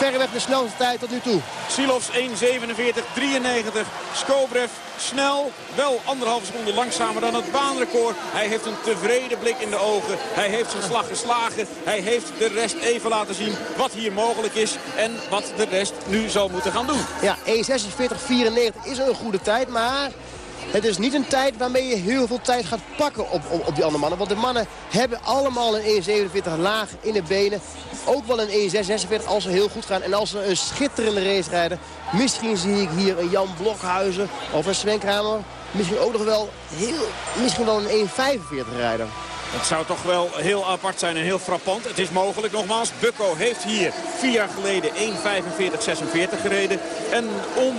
verreweg de snelste tijd tot nu toe. Silovs 1.47.93. Skobrev snel, wel anderhalve seconde langzamer dan het baanrecord. Hij heeft een tevreden blik in de ogen. Hij heeft zijn slag geslagen. Hij heeft de rest even laten zien wat hier mogelijk is. En wat de rest nu zal moeten gaan doen. Ja, 1.46.94 is een goede tijd, maar... Het is niet een tijd waarmee je heel veel tijd gaat pakken op, op, op die andere mannen. Want de mannen hebben allemaal een 1,47 laag in de benen. Ook wel een 1,46 als ze heel goed gaan. En als ze een schitterende race rijden. Misschien zie ik hier een Jan Blokhuizen of een Sven Kramer. Misschien ook nog wel, heel, misschien wel een 1,45 rijden. Het zou toch wel heel apart zijn en heel frappant. Het is mogelijk nogmaals. Bukko heeft hier vier jaar geleden 1.45.46 gereden. En om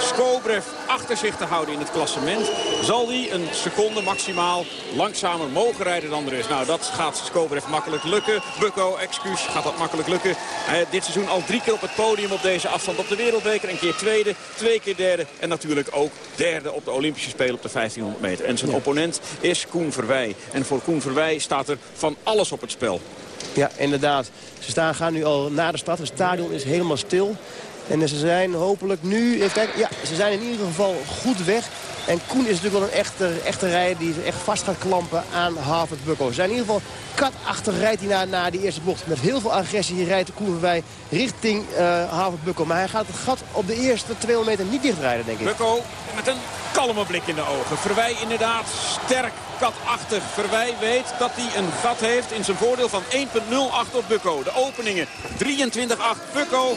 Skobrev achter zich te houden in het klassement... zal hij een seconde maximaal langzamer mogen rijden dan de rest. Nou, dat gaat Skobrev makkelijk lukken. Bukko, excuus, gaat dat makkelijk lukken. Hij dit seizoen al drie keer op het podium op deze afstand op de Wereldbeker. Een keer tweede, twee keer derde en natuurlijk ook derde op de Olympische Spelen op de 1500 meter. En zijn opponent is Koen Verwij. En voor Koen Verwij staat er van alles op het spel. Ja, inderdaad. Ze staan, gaan nu al naar de stad. Het stadion is helemaal stil. En ze zijn hopelijk nu... Even kijken, ja, ze zijn in ieder geval goed weg. En Koen is natuurlijk wel een echte, echte rijder die echt vast gaat klampen aan Harvard Bucko. Ze zijn in ieder geval katachtig rijdt hij naar, naar die eerste bocht. Met heel veel agressie rijdt Koen voorbij richting uh, Harvard Bucko. Maar hij gaat het gat op de eerste 200 meter niet dichtrijden, denk ik. Bucko met een kalme blik in de ogen. Verwij inderdaad sterk katachtig. Verwij weet dat hij een gat heeft in zijn voordeel van 1.08 op Bukko. De openingen 23.8 Bukko, 24.0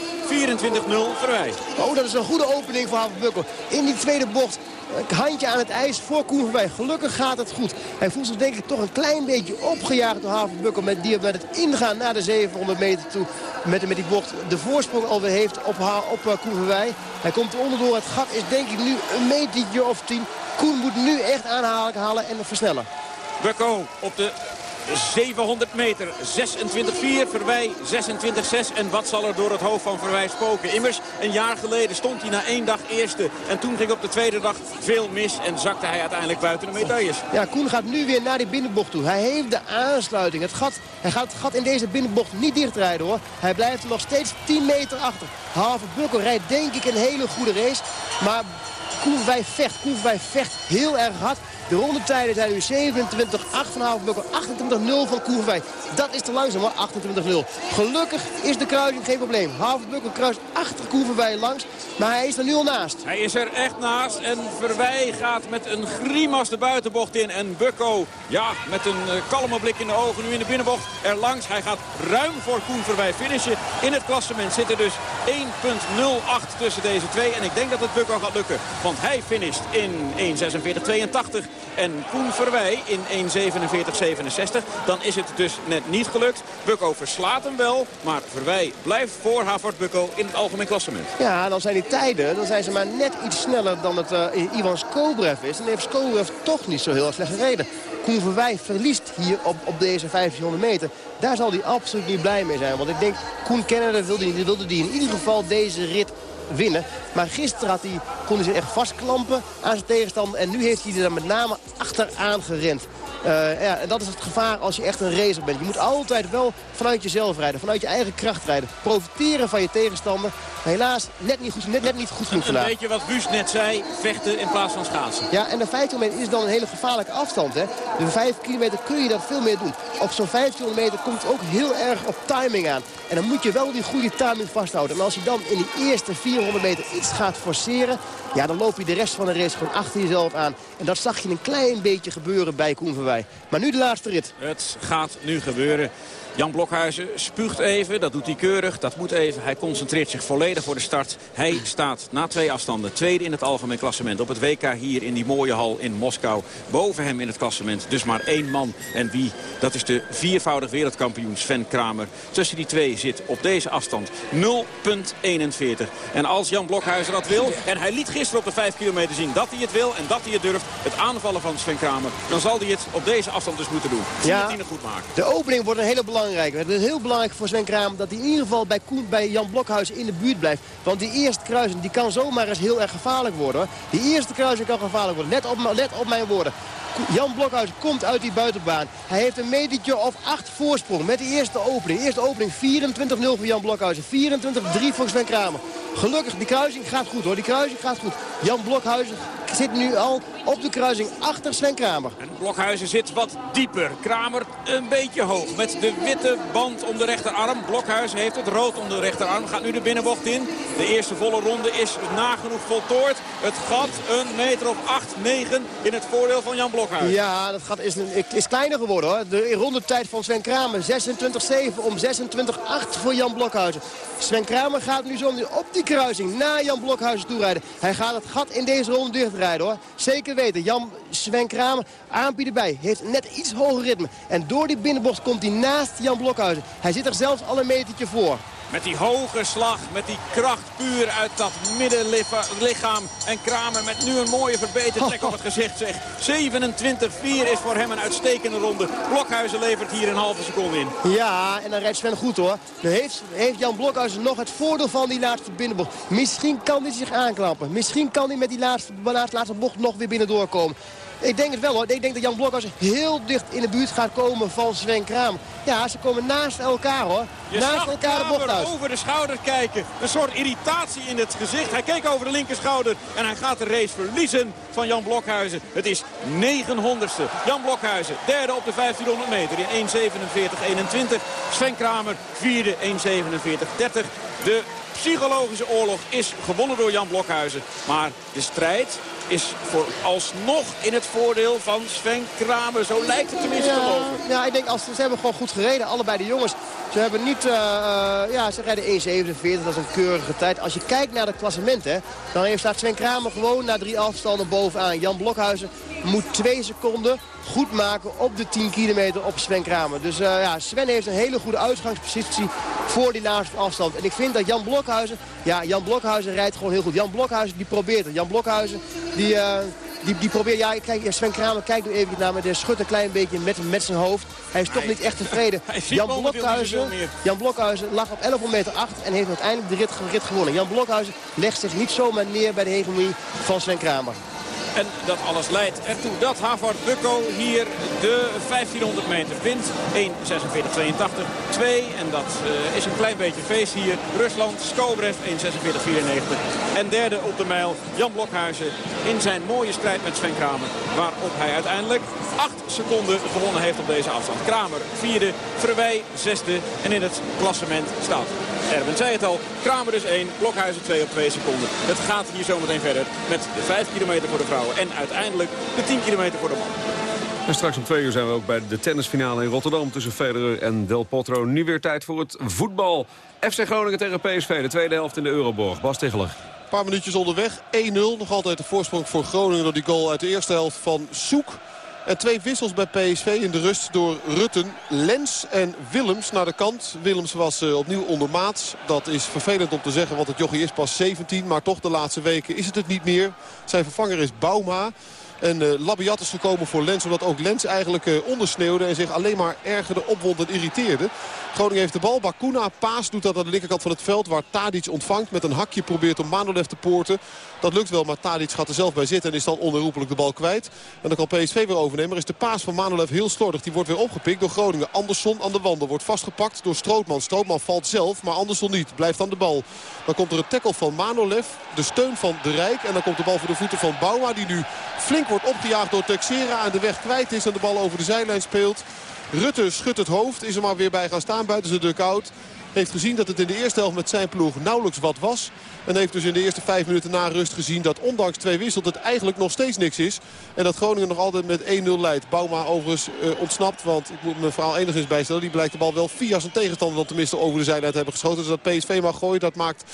Verwij. Oh, dat is een goede opening voor Harvard Bukko. In die tweede bocht handje aan het ijs voor Koen voorbij. Gelukkig gaat het goed. Hij voelt zich denk ik toch een klein beetje opgejaagd door Havenbukkel... met die met het ingaan naar de 700 meter toe met, met die bocht de voorsprong alweer heeft op, op uh, Koen Verwij. Hij komt er onderdoor. Het gat is denk ik nu een metertje of 10. Koen moet nu echt aanhalen halen en versnellen. Bukko op de 700 meter. 26-4, Verwij 26-6. En wat zal er door het hoofd van Verwij spoken? Immers, een jaar geleden stond hij na één dag eerste. En toen ging op de tweede dag veel mis en zakte hij uiteindelijk buiten de medailles. Ja, Koen gaat nu weer naar die binnenbocht toe. Hij heeft de aansluiting. Het gat, hij gaat het gat in deze binnenbocht niet dichtrijden hoor. Hij blijft er nog steeds 10 meter achter. Halve Bukkel rijdt denk ik een hele goede race. Maar Koen vecht. Koen vecht heel erg hard. De rondetijden zijn nu 27, 8 van Havenbukkel, 28-0 van Koervij. Dat is te langzaam hoor, 28-0. Gelukkig is de kruising geen probleem. Havenbukkel kruist achter Koervij langs, maar hij is er nu al naast. Hij is er echt naast en Verwij gaat met een grimas de buitenbocht in. En Bukko, ja, met een uh, kalme blik in de ogen nu in de binnenbocht er langs. Hij gaat ruim voor Koen finishen. In het klassement zit er dus 1.08 tussen deze twee. En ik denk dat het Bukko gaat lukken, want hij finisht in 1.46.82. En Koen Verwij in 1.47.67. Dan is het dus net niet gelukt. Bukko verslaat hem wel. Maar Verwij blijft voor Havard Bukko in het algemeen klassement. Ja, dan zijn die tijden dan zijn ze maar net iets sneller dan het uh, Ivan Skobrev is. En heeft Skobrev toch niet zo heel slecht gereden. Koen Verwij verliest hier op, op deze 1500 meter. Daar zal hij absoluut niet blij mee zijn. Want ik denk, Koen Kennedy wilde, wilde die in ieder geval deze rit winnen. Maar gisteren had hij, kon hij zich echt vastklampen aan zijn tegenstander. En nu heeft hij er met name achteraan gerend. Uh, ja, en dat is het gevaar als je echt een racer bent. Je moet altijd wel vanuit jezelf rijden, vanuit je eigen kracht rijden. Profiteren van je tegenstander. helaas net niet goed, net, net niet goed genoeg vandaag. Weet je wat Buus net zei? Vechten in plaats van schaatsen. Ja, en de 5 kilometer is dan een hele gevaarlijke afstand. Hè? De 5 kilometer kun je dat veel meer doen. Op zo'n 5 kilometer komt het ook heel erg op timing aan. En dan moet je wel die goede timing vasthouden. En als je dan in die eerste 400 meter iets gaat forceren... ja, dan loop je de rest van de race gewoon achter jezelf aan. En dat zag je een klein beetje gebeuren bij Koen Verwij. Maar nu de laatste rit. Het gaat nu gebeuren. Jan Blokhuizen spuugt even, dat doet hij keurig, dat moet even. Hij concentreert zich volledig voor de start. Hij staat na twee afstanden tweede in het algemeen klassement. Op het WK hier in die mooie hal in Moskou. Boven hem in het klassement dus maar één man. En wie? Dat is de viervoudig wereldkampioen Sven Kramer. Tussen die twee zit op deze afstand 0,41. En als Jan Blokhuizen dat wil, en hij liet gisteren op de 5 kilometer zien dat hij het wil en dat hij het durft, het aanvallen van Sven Kramer, dan zal hij het op deze afstand dus moeten doen. Ja, goed maken. De opening wordt een hele belangrijke het is heel belangrijk voor Sven Kraam dat hij in ieder geval bij, bij Jan Blokhuis in de buurt blijft. Want die eerste kruising die kan zomaar eens heel erg gevaarlijk worden. Die eerste kruising kan gevaarlijk worden. Let op, let op mijn woorden. Jan Blokhuis komt uit die buitenbaan. Hij heeft een metertje of acht voorsprong met die eerste opening. Eerste opening 24-0 voor Jan Blokhuizen. 24-3 voor Sven Kramer. Gelukkig, die kruising gaat goed hoor. Die kruising gaat goed. Jan Blokhuizen zit nu al op de kruising achter Sven Kramer. En Blokhuizen zit wat dieper. Kramer een beetje hoog met de witte band om de rechterarm. Blokhuizen heeft het rood om de rechterarm. Gaat nu de binnenbocht in. De eerste volle ronde is nagenoeg voltooid. Het gat een meter of 8, 9 in het voordeel van Jan Blokhuizen. Ja, dat gat is, is kleiner geworden hoor. De rondetijd van Sven Kramer 26-7 om 26-8 voor Jan Blokhuizen. Sven Kramer gaat nu zo op die kruising naar Jan Blokhuizen toe rijden. Hij gaat het gat in deze ronde dichtrijden Zeker weten. Jan Sven Kramer, Aampie erbij. Heeft net iets hoger ritme. En door die binnenbocht komt hij naast Jan Blokhuizen. Hij zit er zelfs al een metertje voor. Met die hoge slag, met die kracht puur uit dat middenlichaam. En Kramer met nu een mooie trek op het gezicht. Zeg. 27-4 is voor hem een uitstekende ronde. Blokhuizen levert hier een halve seconde in. Ja, en dan rijdt Sven goed hoor. Nu heeft, heeft Jan Blokhuizen nog het voordeel van die laatste binnenbocht. Misschien kan hij zich aanklappen. Misschien kan hij met die laatste, laatste bocht nog weer binnen doorkomen. Ik denk het wel hoor. Ik denk dat Jan Blokhuis heel dicht in de buurt gaat komen van Sven Kraam. Ja, ze komen naast elkaar hoor. Je naast elkaar de bocht uit. over de schouder kijken. Een soort irritatie in het gezicht. Hij keek over de linkerschouder en hij gaat de race verliezen van Jan Blokhuizen. Het is 900ste. Jan Blokhuizen, derde op de 1500 meter in 1.47.21. Sven Kramer, vierde 1.47.30. De psychologische oorlog is gewonnen door Jan Blokhuizen. Maar de strijd is vooralsnog in het voordeel van Sven Kramer. Zo lijkt het tenminste te lopen. Ja, ik denk, als, ze hebben gewoon goed gereden, allebei de jongens. Ze hebben niet, uh, ja, ze rijden 1.47, dat is een keurige tijd. Als je kijkt naar het klassement, hè, dan heeft staat Sven Kramer gewoon na drie afstanden bovenaan. Jan Blokhuizen moet twee seconden goed maken op de 10 kilometer op Sven Kramer. Dus uh, ja, Sven heeft een hele goede uitgangspositie voor die laatste afstand. En ik vind dat Jan Blokhuizen, ja, Jan Blokhuizen rijdt gewoon heel goed. Jan Blokhuizen die probeert het. Jan Blokhuizen die, uh, die, die probeert, ja, kijk, Sven Kramer kijkt nu even naar me. De schudt een klein beetje met, met zijn hoofd. Hij is toch niet echt tevreden. Jan Blokhuizen, Jan Blokhuizen lag op 11 meter 8 en heeft uiteindelijk de rit, rit gewonnen. Jan Blokhuizen legt zich niet zomaar neer bij de hegemonie van Sven Kramer. En dat alles leidt ertoe dat Havard Bukko hier de 1500 meter wint. 1.46.82, 2. En dat uh, is een klein beetje feest hier. Rusland, Skobrev 1.46.94. En derde op de mijl Jan Blokhuizen in zijn mooie strijd met Sven Kramer. Waarop hij uiteindelijk 8 seconden gewonnen heeft op deze afstand. Kramer vierde, Verwij zesde en in het klassement staat Erwin zei het al, Kramer dus 1, Blokhuizen 2 op 2 seconden. Het gaat hier zometeen verder met de 5 kilometer voor de vrouwen en uiteindelijk de 10 kilometer voor de mannen. En straks om twee uur zijn we ook bij de tennisfinale in Rotterdam... tussen Federer en Del Potro. Nu weer tijd voor het voetbal. FC Groningen tegen PSV, de tweede helft in de Euroborg. Bas Tegeler. Een paar minuutjes onderweg. 1-0. Nog altijd de voorsprong voor Groningen door die goal uit de eerste helft van Soek. En twee wissels bij PSV in de rust door Rutten, Lens en Willems naar de kant. Willems was uh, opnieuw ondermaats. Dat is vervelend om te zeggen, want het jochie is pas 17. Maar toch de laatste weken is het het niet meer. Zijn vervanger is Bauma. En uh, Labiat is gekomen voor Lens. Omdat ook Lens eigenlijk uh, ondersneeuwde. En zich alleen maar ergerde, opwond en irriteerde. Groningen heeft de bal. Bakuna paas doet dat aan de linkerkant van het veld. Waar Tadic ontvangt. Met een hakje probeert om Manolev te poorten. Dat lukt wel, maar Tadic gaat er zelf bij zitten. En is dan onherroepelijk de bal kwijt. En dan kan PSV weer overnemen. Maar is de paas van Manolev heel slordig. Die wordt weer opgepikt door Groningen. Andersson aan de wandel. Wordt vastgepakt door Strootman. Strootman valt zelf, maar Andersson niet. Blijft aan de bal. Dan komt er een tackle van Manolev. De steun van De Rijk. En dan komt de bal voor de voeten van Bouma. Die nu flink wordt opgejaagd door Texera. En de weg kwijt is en de bal over de zijlijn speelt. Rutte schudt het hoofd. Is er maar weer bij gaan staan buiten zijn dugout. Heeft gezien dat het in de eerste helft met zijn ploeg nauwelijks wat was. En heeft dus in de eerste vijf minuten na rust gezien dat ondanks twee wissels het eigenlijk nog steeds niks is. En dat Groningen nog altijd met 1-0 leidt. Bouma overigens uh, ontsnapt, want ik moet mijn verhaal enigszins bijstellen. Die blijkt de bal wel via zijn tegenstander dan tenminste over de zijlijn te hebben geschoten. Dus dat PSV mag gooien, dat maakt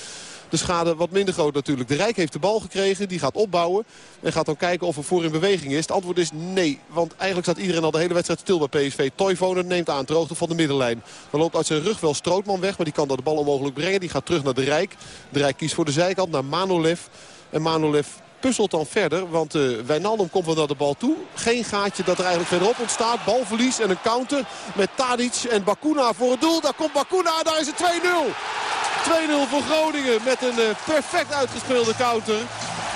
de schade wat minder groot natuurlijk. De Rijk heeft de bal gekregen, die gaat opbouwen. En gaat dan kijken of er voor in beweging is. Het antwoord is nee, want eigenlijk staat iedereen al de hele wedstrijd stil bij PSV. Toivonen neemt aan, droogte van de middenlijn. Dan loopt uit zijn rug wel Strootman weg, maar die kan dat de bal onmogelijk brengen. Die gaat terug naar de Rijk. De Rijk kiest voor de zijkant naar Manolev. En Manolev puzzelt dan verder. Want uh, Wijnaldum komt wel naar de bal toe. Geen gaatje dat er eigenlijk verderop ontstaat. Balverlies en een counter met Tadic en Bakuna voor het doel. Daar komt Bakuna, daar is het 2-0. 2-0 voor Groningen met een uh, perfect uitgespeelde counter.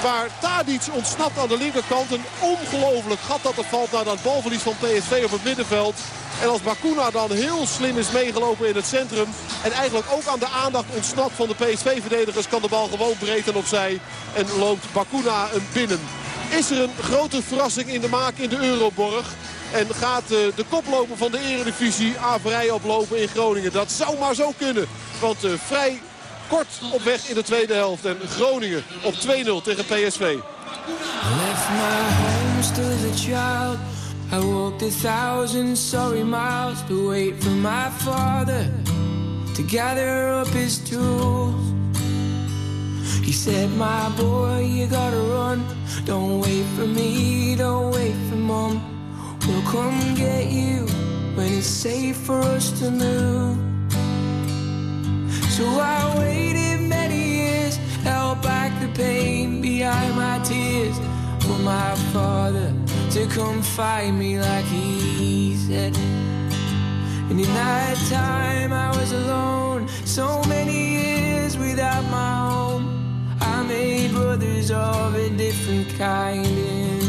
Waar Tadic ontsnapt aan de linkerkant. Een ongelooflijk gat dat er valt naar dat balverlies van PSV op het middenveld. En als Bakuna dan heel slim is meegelopen in het centrum. En eigenlijk ook aan de aandacht ontsnapt van de PSV-verdedigers. Kan de bal gewoon breed en opzij. En loopt Bakuna een binnen. Is er een grote verrassing in de maak in de Euroborg. En gaat uh, de koploper van de eredivisie Averij oplopen in Groningen. Dat zou maar zo kunnen. Want uh, vrij kort op weg in de tweede helft. En Groningen op 2-0 tegen PSV. Left my home still a child. I walked a thousand sorry miles to wait for my father to gather up his tools. He said, my boy, you gotta run. Don't wait for me, don't wait for mom. We'll come get you when it's safe for us to move. So I waited many years, held back the pain behind my tears for my father to come find me like he said. And in that time I was alone, so many years without my home. I made brothers of a different kind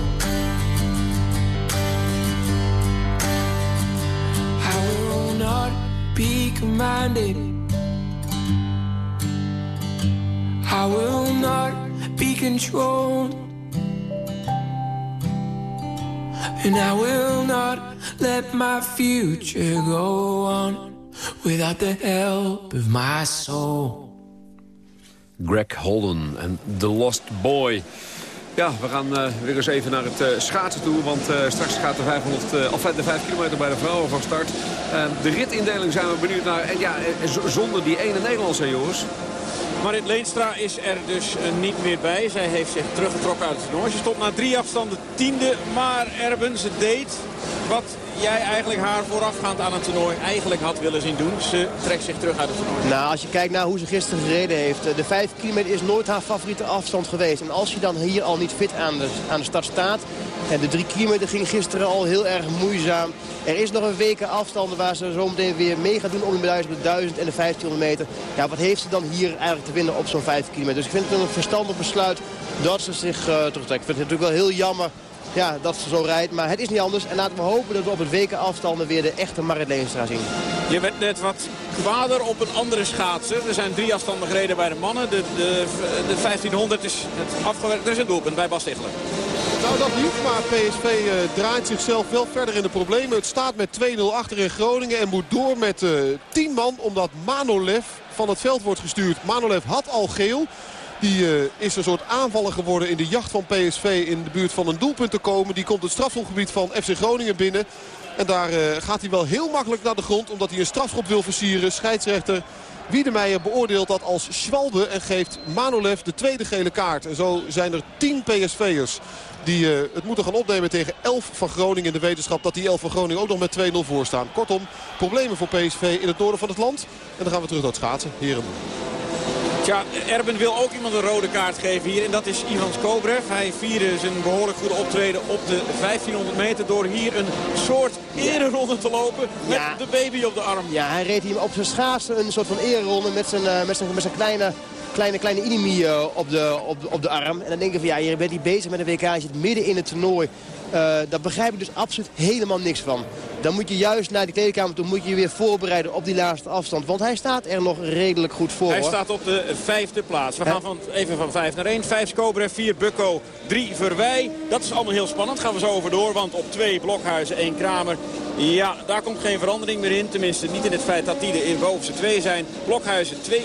Minded. I will not be controlled. And I will not let my future go on without the help of my soul. Greg Holden and The Lost Boy. Ja, we gaan uh, weer eens even naar het uh, schaatsen toe. Want uh, straks gaat de, 500, of de 5 kilometer bij de vrouwen van start. de ritindeling zijn we benieuwd naar. En ja, zonder die ene Nederlandse, jongens. Marit Leenstra is er dus niet meer bij. Zij heeft zich teruggetrokken uit het toernooi. Stond na drie afstanden tiende. Maar Erben, ze deed wat jij eigenlijk haar voorafgaand aan het toernooi eigenlijk had willen zien doen. Ze trekt zich terug uit het toernooi. Nou, als je kijkt naar hoe ze gisteren gereden heeft. De 5 kilometer is nooit haar favoriete afstand geweest. En als je dan hier al niet fit aan de, aan de start staat... En de 3 kilometer ging gisteren al heel erg moeizaam. Er is nog een weken afstand waar ze zo meteen weer mee gaat doen om de 1000, de 1000 en de 1500 meter. Ja, wat heeft ze dan hier eigenlijk te winnen op zo'n 5 kilometer? Dus ik vind het een verstandig besluit dat ze zich uh, terugtrekt. Ik vind het natuurlijk wel heel jammer ja, dat ze zo rijdt. Maar het is niet anders. En laten we hopen dat we op het weken afstanden weer de echte Marit Leenstra zien. Je bent net wat kwader op een andere schaatser. Er zijn drie afstanden gereden bij de mannen. De, de, de 1500 is het afgewerkt. Er is een doelpunt bij Bas Tichler. Nou, dat niet. Maar PSV uh, draait zichzelf wel verder in de problemen. Het staat met 2-0 achter in Groningen. En moet door met uh, 10 man. Omdat Manolev van het veld wordt gestuurd. Manolev had al geel. Die uh, is een soort aanvaller geworden in de jacht van PSV in de buurt van een doelpunt te komen. Die komt het strafschopgebied van FC Groningen binnen. En daar uh, gaat hij wel heel makkelijk naar de grond omdat hij een strafschop wil versieren. Scheidsrechter Wiedemeijer beoordeelt dat als Schwalbe en geeft Manolev de tweede gele kaart. En zo zijn er 10 PSV'ers die uh, het moeten gaan opnemen tegen 11 van Groningen in de wetenschap dat die 11 van Groningen ook nog met 2-0 voor staan. Kortom, problemen voor PSV in het noorden van het land. En dan gaan we terug naar het schaatsen. Heren. Tja, Erben wil ook iemand een rode kaart geven hier. En dat is Ivan Skobrev. Hij vierde zijn behoorlijk goede optreden op de 1500 meter. Door hier een soort ereronde te lopen met de baby op de arm. Ja, hij reed hier op zijn schaatsen een soort van ereronde met zijn, uh, met zijn, met zijn kleine kleine, kleine Inimi uh, op, de, op, op de arm. En dan denk je van ja, je bent niet bezig met een WK. Je zit midden in het toernooi. Uh, daar begrijp ik dus absoluut helemaal niks van. Dan moet je juist naar die kleedkamer toe moet je, je weer voorbereiden op die laatste afstand. Want hij staat er nog redelijk goed voor. Hij staat op de vijfde plaats. We gaan van, even van vijf naar één. Vijf Skobrev, vier Bukko, drie Verwij. Dat is allemaal heel spannend. Gaan we zo over door. Want op twee Blokhuizen, één Kramer. Ja, daar komt geen verandering meer in. Tenminste niet in het feit dat die er in bovenste twee zijn. Blokhuizen 2.2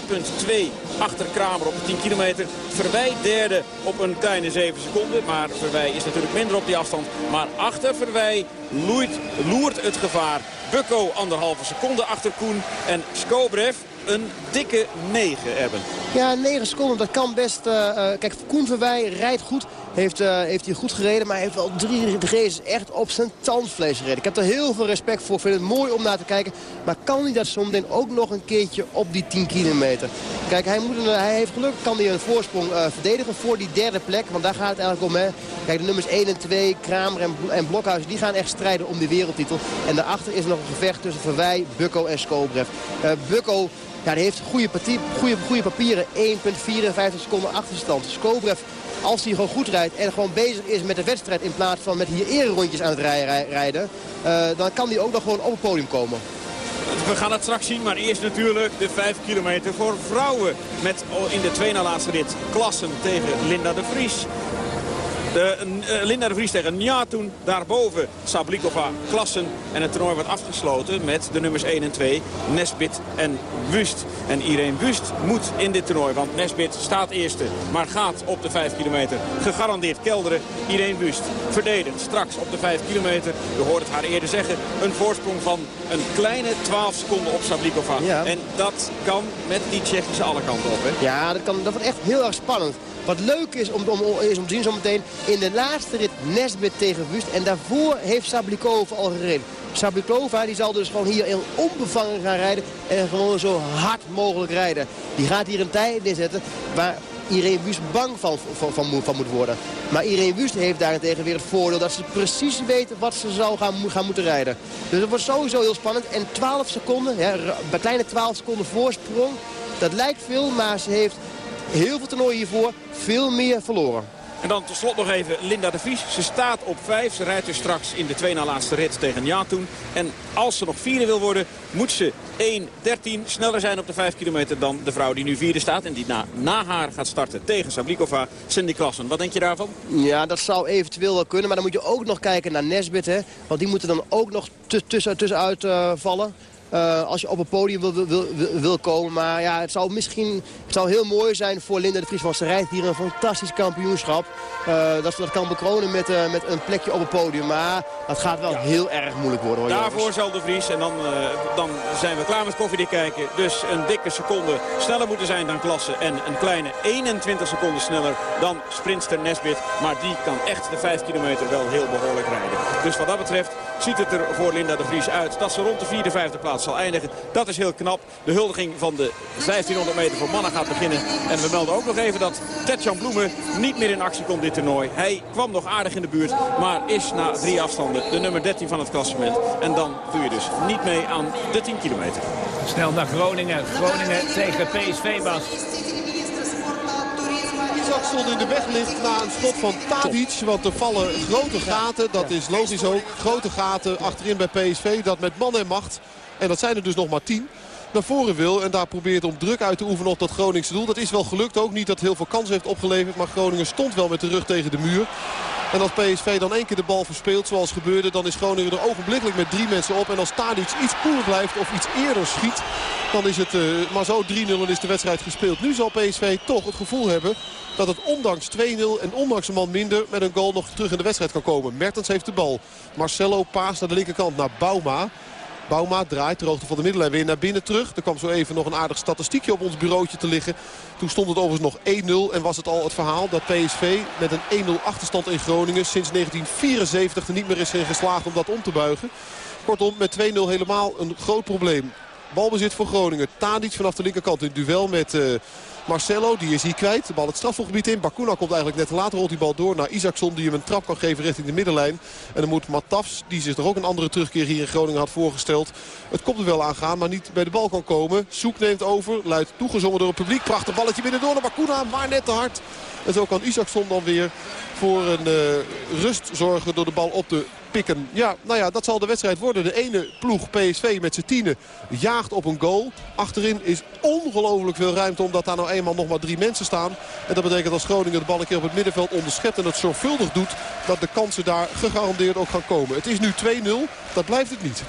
achter Kramer op de 10 kilometer. Verwij derde op een kleine 7 seconden. Maar Verwij is natuurlijk minder op die afstand. Maar achter Verwij loeit, loert het gevaar. Bukko anderhalve seconde achter Koen. En Skobrev een dikke 9 hebben. Ja, 9 seconden, dat kan best. Uh, kijk, Koen Verwij rijdt goed. Heeft, uh, heeft hij goed gereden, maar heeft wel drie races echt op zijn tandvlees gereden. Ik heb er heel veel respect voor. Ik vind het mooi om naar te kijken. Maar kan hij dat zometeen ook nog een keertje op die 10 kilometer? Kijk, hij, moet een, hij heeft geluk, kan hij een voorsprong uh, verdedigen voor die derde plek. Want daar gaat het eigenlijk om. Hè. Kijk, de nummers 1 en 2, Kramer en, Blokhuis, die gaan echt strijden om die wereldtitel. En daarachter is nog een gevecht tussen Verwij, Bukko en Skobrev. Uh, ja, heeft goede, goede, goede papieren. 1,54 seconden achterstand. Skobrev, als hij gewoon goed rijdt en gewoon bezig is met de wedstrijd... in plaats van met hier rondjes aan het rijden... Uh, dan kan hij ook nog gewoon op het podium komen. We gaan het straks zien, maar eerst natuurlijk de 5 kilometer voor vrouwen. Met in de twee na laatste rit klassen tegen Linda de Vries. De, uh, Linda de Vries tegen Njatun. Daarboven Sablikova, Klassen. En het toernooi wordt afgesloten met de nummers 1 en 2. Nesbit en Wust. En Irene Wust moet in dit toernooi. Want Nesbit staat eerste. Maar gaat op de 5 kilometer gegarandeerd kelderen. Irene Wust verdedigt straks op de 5 kilometer. U hoort het haar eerder zeggen. Een voorsprong van een kleine 12 seconden op Sablikova. Ja. En dat kan met die Tsjechische alle kanten op. Hè? Ja, dat, kan, dat wordt echt heel erg spannend. Wat leuk is om, om, is om te zien zometeen in de laatste rit Nesbit tegen Wust. En daarvoor heeft Sablikova al gereden. Sablikova die zal dus gewoon hier heel onbevangen gaan rijden. En gewoon zo hard mogelijk rijden. Die gaat hier een tijd neerzetten waar Irene Wust bang van, van, van, moet worden. Maar Irene Wust heeft daarentegen weer het voordeel dat ze precies weet wat ze zou gaan, gaan moeten rijden. Dus het wordt sowieso heel spannend. En 12 seconden, ja, bij kleine 12 seconden voorsprong, dat lijkt veel, maar ze heeft heel veel toernooien hiervoor veel meer verloren. En dan tot slot nog even Linda de Vries. Ze staat op 5. Ze rijdt dus straks in de twee na laatste rit tegen Jatoen. En als ze nog vierde wil worden, moet ze 1.13 sneller zijn op de 5 kilometer dan de vrouw die nu vierde staat. En die na, haar gaat starten tegen Sablikova, Cindy Klassen. Wat denk je daarvan? Ja, dat zou eventueel wel kunnen. Maar dan moet je ook nog kijken naar Nesbit. Hè? Want die moeten dan ook nog tussen, tussenuit uh, vallen. Uh, als je op een podium wil, wil, wil, wil, komen. Maar ja, het zou misschien het zou heel mooi zijn voor Linda de Vries. Want ze rijdt hier een fantastisch kampioenschap. Uh, dat ze dat kan bekronen met, uh, met een plekje op het podium. Maar dat gaat wel ja. heel erg moeilijk worden. Hoor, Daarvoor zal de Vries. En dan, dan zijn we klaar met koffiedik kijken. Dus een dikke seconde sneller moeten zijn dan Klasse. En een kleine 21 seconden sneller dan Sprinster Nesbit. Maar die kan echt de 5 kilometer wel heel behoorlijk rijden. Dus wat dat betreft ziet het er voor Linda de Vries uit. Dat ze rond de vierde, vijfde plaats zal eindigen. Dat is heel knap. De huldiging van de 1500 meter voor mannen gaat beginnen. En we melden ook nog even dat Tetjan Bloemen niet meer in actie komt dit toernooi. Hij kwam nog aardig in de buurt, maar is na drie afstanden de nummer 13 van het klassement. En dan doe je dus niet mee aan de 10 kilometer. Snel naar Groningen. Groningen tegen PSV, Bas. Isaacson in de weg ligt na een schot van Tadic. Want er vallen grote gaten, dat is logisch ook. Grote gaten achterin bij PSV, dat met man en macht en dat zijn er dus nog maar tien naar voren wil. En daar probeert om druk uit te oefenen op dat Groningse doel. Dat is wel gelukt ook. Niet dat heel veel kansen heeft opgeleverd. Maar Groningen stond wel met de rug tegen de muur. En als PSV dan één keer de bal verspeelt zoals gebeurde... dan is Groningen er ogenblikkelijk met drie mensen op. En als Tadic iets koeler blijft of iets eerder schiet... dan is het uh, maar zo 3-0 en is de wedstrijd gespeeld. Nu zal PSV toch het gevoel hebben dat het ondanks 2-0 en ondanks een man minder... met een goal nog terug in de wedstrijd kan komen. Mertens heeft de bal. Marcelo paast naar de linkerkant naar Bauma. Bouma draait de hoogte van de middenlijn weer naar binnen terug. Er kwam zo even nog een aardig statistiekje op ons bureautje te liggen. Toen stond het overigens nog 1-0 en was het al het verhaal dat PSV met een 1-0 achterstand in Groningen... sinds 1974 er niet meer is in geslaagd om dat om te buigen. Kortom, met 2-0 helemaal een groot probleem. Balbezit voor Groningen. Tadic vanaf de linkerkant in duel met... Uh, Marcelo, die is hier kwijt. De bal het strafvolgebied in. Bakuna komt eigenlijk net te laat. Rolt die bal door naar Isaacson die hem een trap kan geven richting de middenlijn. En dan moet Matafs, die zich er ook een andere terugkeer hier in Groningen had voorgesteld. Het komt er wel aan gaan, maar niet bij de bal kan komen. Soek neemt over, luidt toegezongen door het publiek. Prachtig balletje binnendoor naar Bakuna, maar net te hard. En zo kan Isaacson dan weer voor een uh, rust zorgen door de bal op te Ja, nou ja, dat zal de wedstrijd worden. De ene ploeg, PSV met z'n tienen, jaagt op een goal. Achterin is ongelooflijk veel ruimte omdat daar nou eenmaal nog maar drie mensen staan. En dat betekent als Groningen de bal een keer op het middenveld onderschept en het zorgvuldig doet... dat de kansen daar gegarandeerd ook gaan komen. Het is nu 2-0, dat blijft het niet.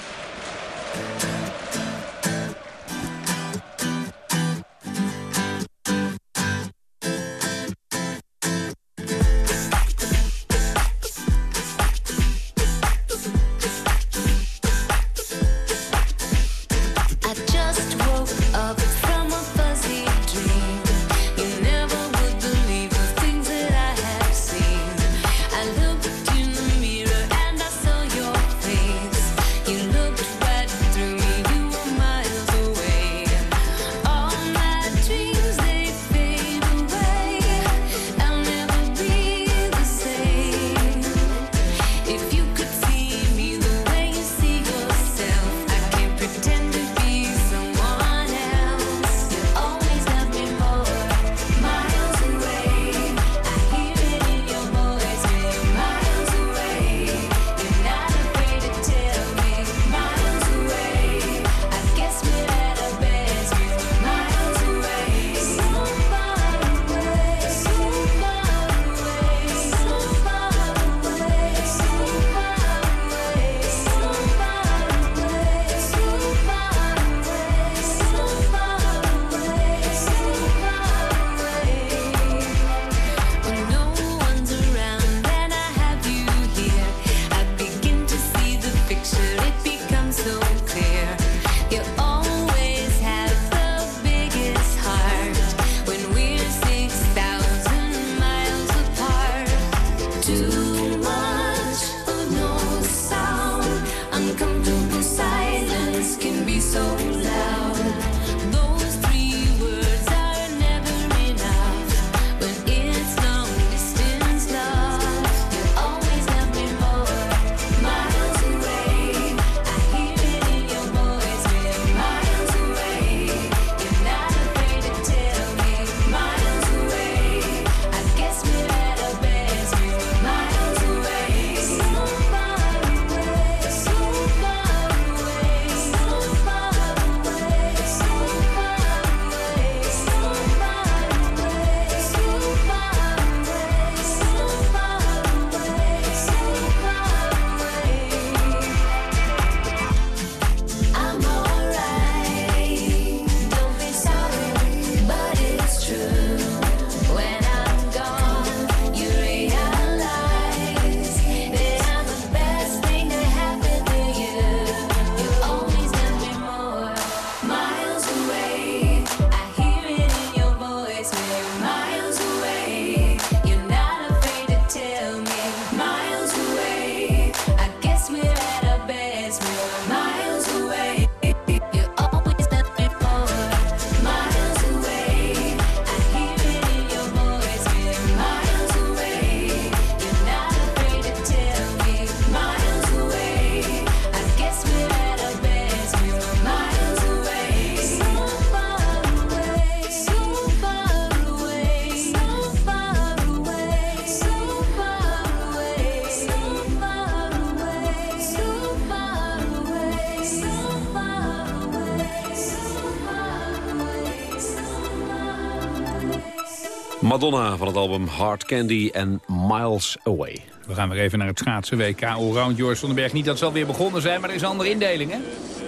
Madonna van het album Hard Candy en Miles Away. We gaan weer even naar het schaatsen WK Allround. Joris van den Berg, niet dat ze alweer begonnen zijn, maar er is een andere indeling, hè?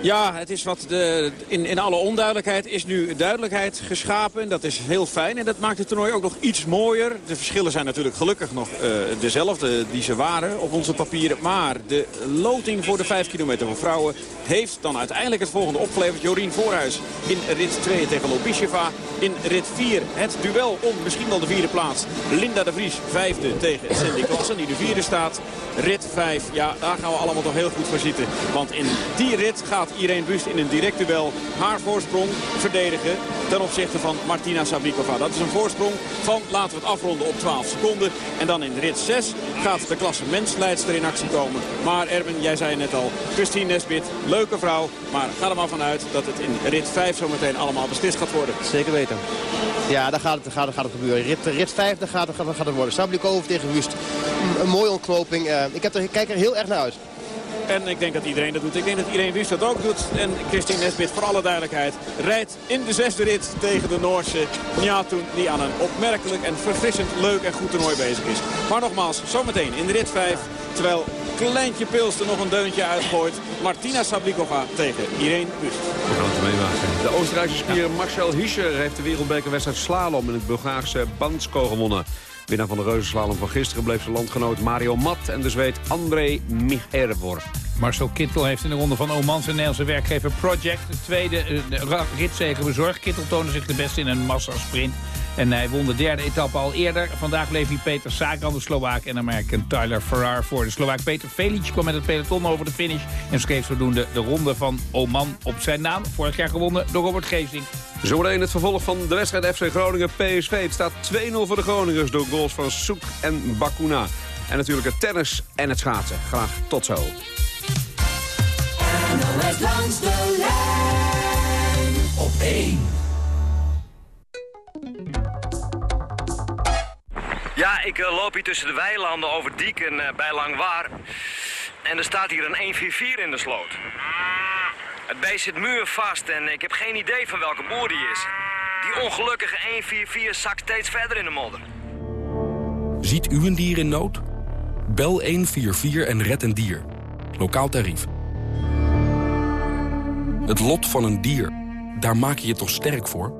Ja, het is wat de, in, in alle onduidelijkheid is nu duidelijkheid geschapen. Dat is heel fijn en dat maakt het toernooi ook nog iets mooier. De verschillen zijn natuurlijk gelukkig nog uh, dezelfde die ze waren op onze papieren. Maar de loting voor de 5 kilometer voor vrouwen heeft dan uiteindelijk het volgende opgeleverd. Jorien Voorhuis in rit 2 tegen Lobisheva. In rit 4 het duel om misschien wel de vierde plaats. Linda de Vries vijfde tegen Cindy Klassen die de vierde staat. Rit 5, ja daar gaan we allemaal toch heel goed voor zitten. Want in die rit gaat Irene Bust in een direct duel haar voorsprong verdedigen ten opzichte van Martina Sablikova. Dat is een voorsprong van, laten we het afronden op 12 seconden. En dan in rit 6 gaat de klasse mensleidster in actie komen. Maar Erwin, jij zei net al, Christine Nesbit, leuke vrouw. Maar ga er maar vanuit dat het in rit 5 zometeen allemaal beslist gaat worden. Zeker weten. Ja, daar gaat het, gaat, gaat het gebeuren. Rit, rit 5, daar gaat, gaat, gaat het worden. Sablikova tegen Wust. Een, mooie ontknoping. Uh, ik, heb er, kijk er heel erg naar uit. En ik denk dat iedereen dat doet. Ik denk dat iedereen wist dat ook doet. En Christine Nesbit, voor alle duidelijkheid, rijdt in de zesde rit tegen de Noorse Njatun. Die aan een opmerkelijk en verfrissend leuk en goed toernooi bezig is. Maar nogmaals, zometeen in de rit 5. Terwijl Kleintje Pilster nog een deuntje uitgooit. Martina Sablikova tegen Irene Wust. We gaan het meemaken. De Oostenrijkse skier Marcel Hiescher heeft de wereldbekerwedstrijd slalom in het Bulgaarse Bansko gewonnen. Winnaar van de reuzenslalom van gisteren bleef zijn landgenoot Mario Mat... en de Zweed André Michervor. Marcel Kittel heeft in de ronde van Oman zijn Nederlandse werkgever Project... de tweede uh, ritzege bezorgd. Kittel toonde zich de beste in een massasprint. En hij won de derde etappe al eerder. Vandaag bleef hij Peter Sagan, de Slovaak en American Tyler Farrar voor. De Slovaak Peter Velic kwam met het peloton over de finish... en schreef zodoende de ronde van Oman op zijn naam. Vorig jaar gewonnen door Robert Geesing. Zometeen het vervolg van de wedstrijd FC Groningen-PSV. Het staat 2-0 voor de Groningers door goals van Soek en Bakuna. En natuurlijk het tennis en het schaatsen. Graag tot zo. NOS langs de lijn op 1. Ja, ik uh, loop hier tussen de weilanden over Dieken uh, bij Langwaar. En er staat hier een 144 in de sloot. Het beest zit muurvast en ik heb geen idee van welke boer die is. Die ongelukkige 144 zakt steeds verder in de modder. Ziet u een dier in nood? Bel 144 en red een dier. Lokaal tarief. Het lot van een dier, daar maak je je toch sterk voor?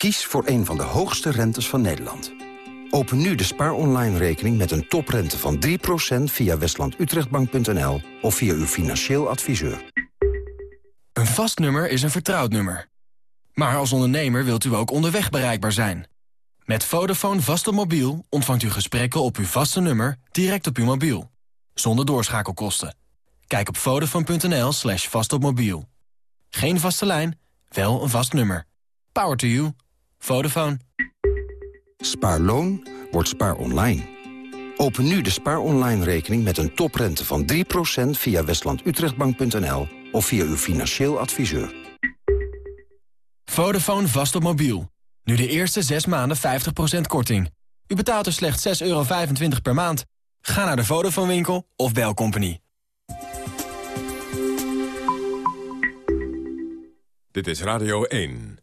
Kies voor een van de hoogste rentes van Nederland. Open nu de Spaar Online rekening met een toprente van 3% via westlandutrechtbank.nl of via uw financieel adviseur. Een vast nummer is een vertrouwd nummer. Maar als ondernemer wilt u ook onderweg bereikbaar zijn. Met Vodafone vast op mobiel ontvangt u gesprekken op uw vaste nummer direct op uw mobiel. Zonder doorschakelkosten. Kijk op vodafone.nl slash vastopmobiel. Geen vaste lijn, wel een vast nummer. Power to you. Vodafone. Spaarloon wordt spaar online. Open nu de spaar online rekening met een toprente van 3% via westlandutrechtbank.nl of via uw financieel adviseur. Vodafone vast op mobiel. Nu de eerste 6 maanden 50% korting. U betaalt er slechts 6,25 euro per maand. Ga naar de Vodafone winkel of bel Company. Dit is Radio 1.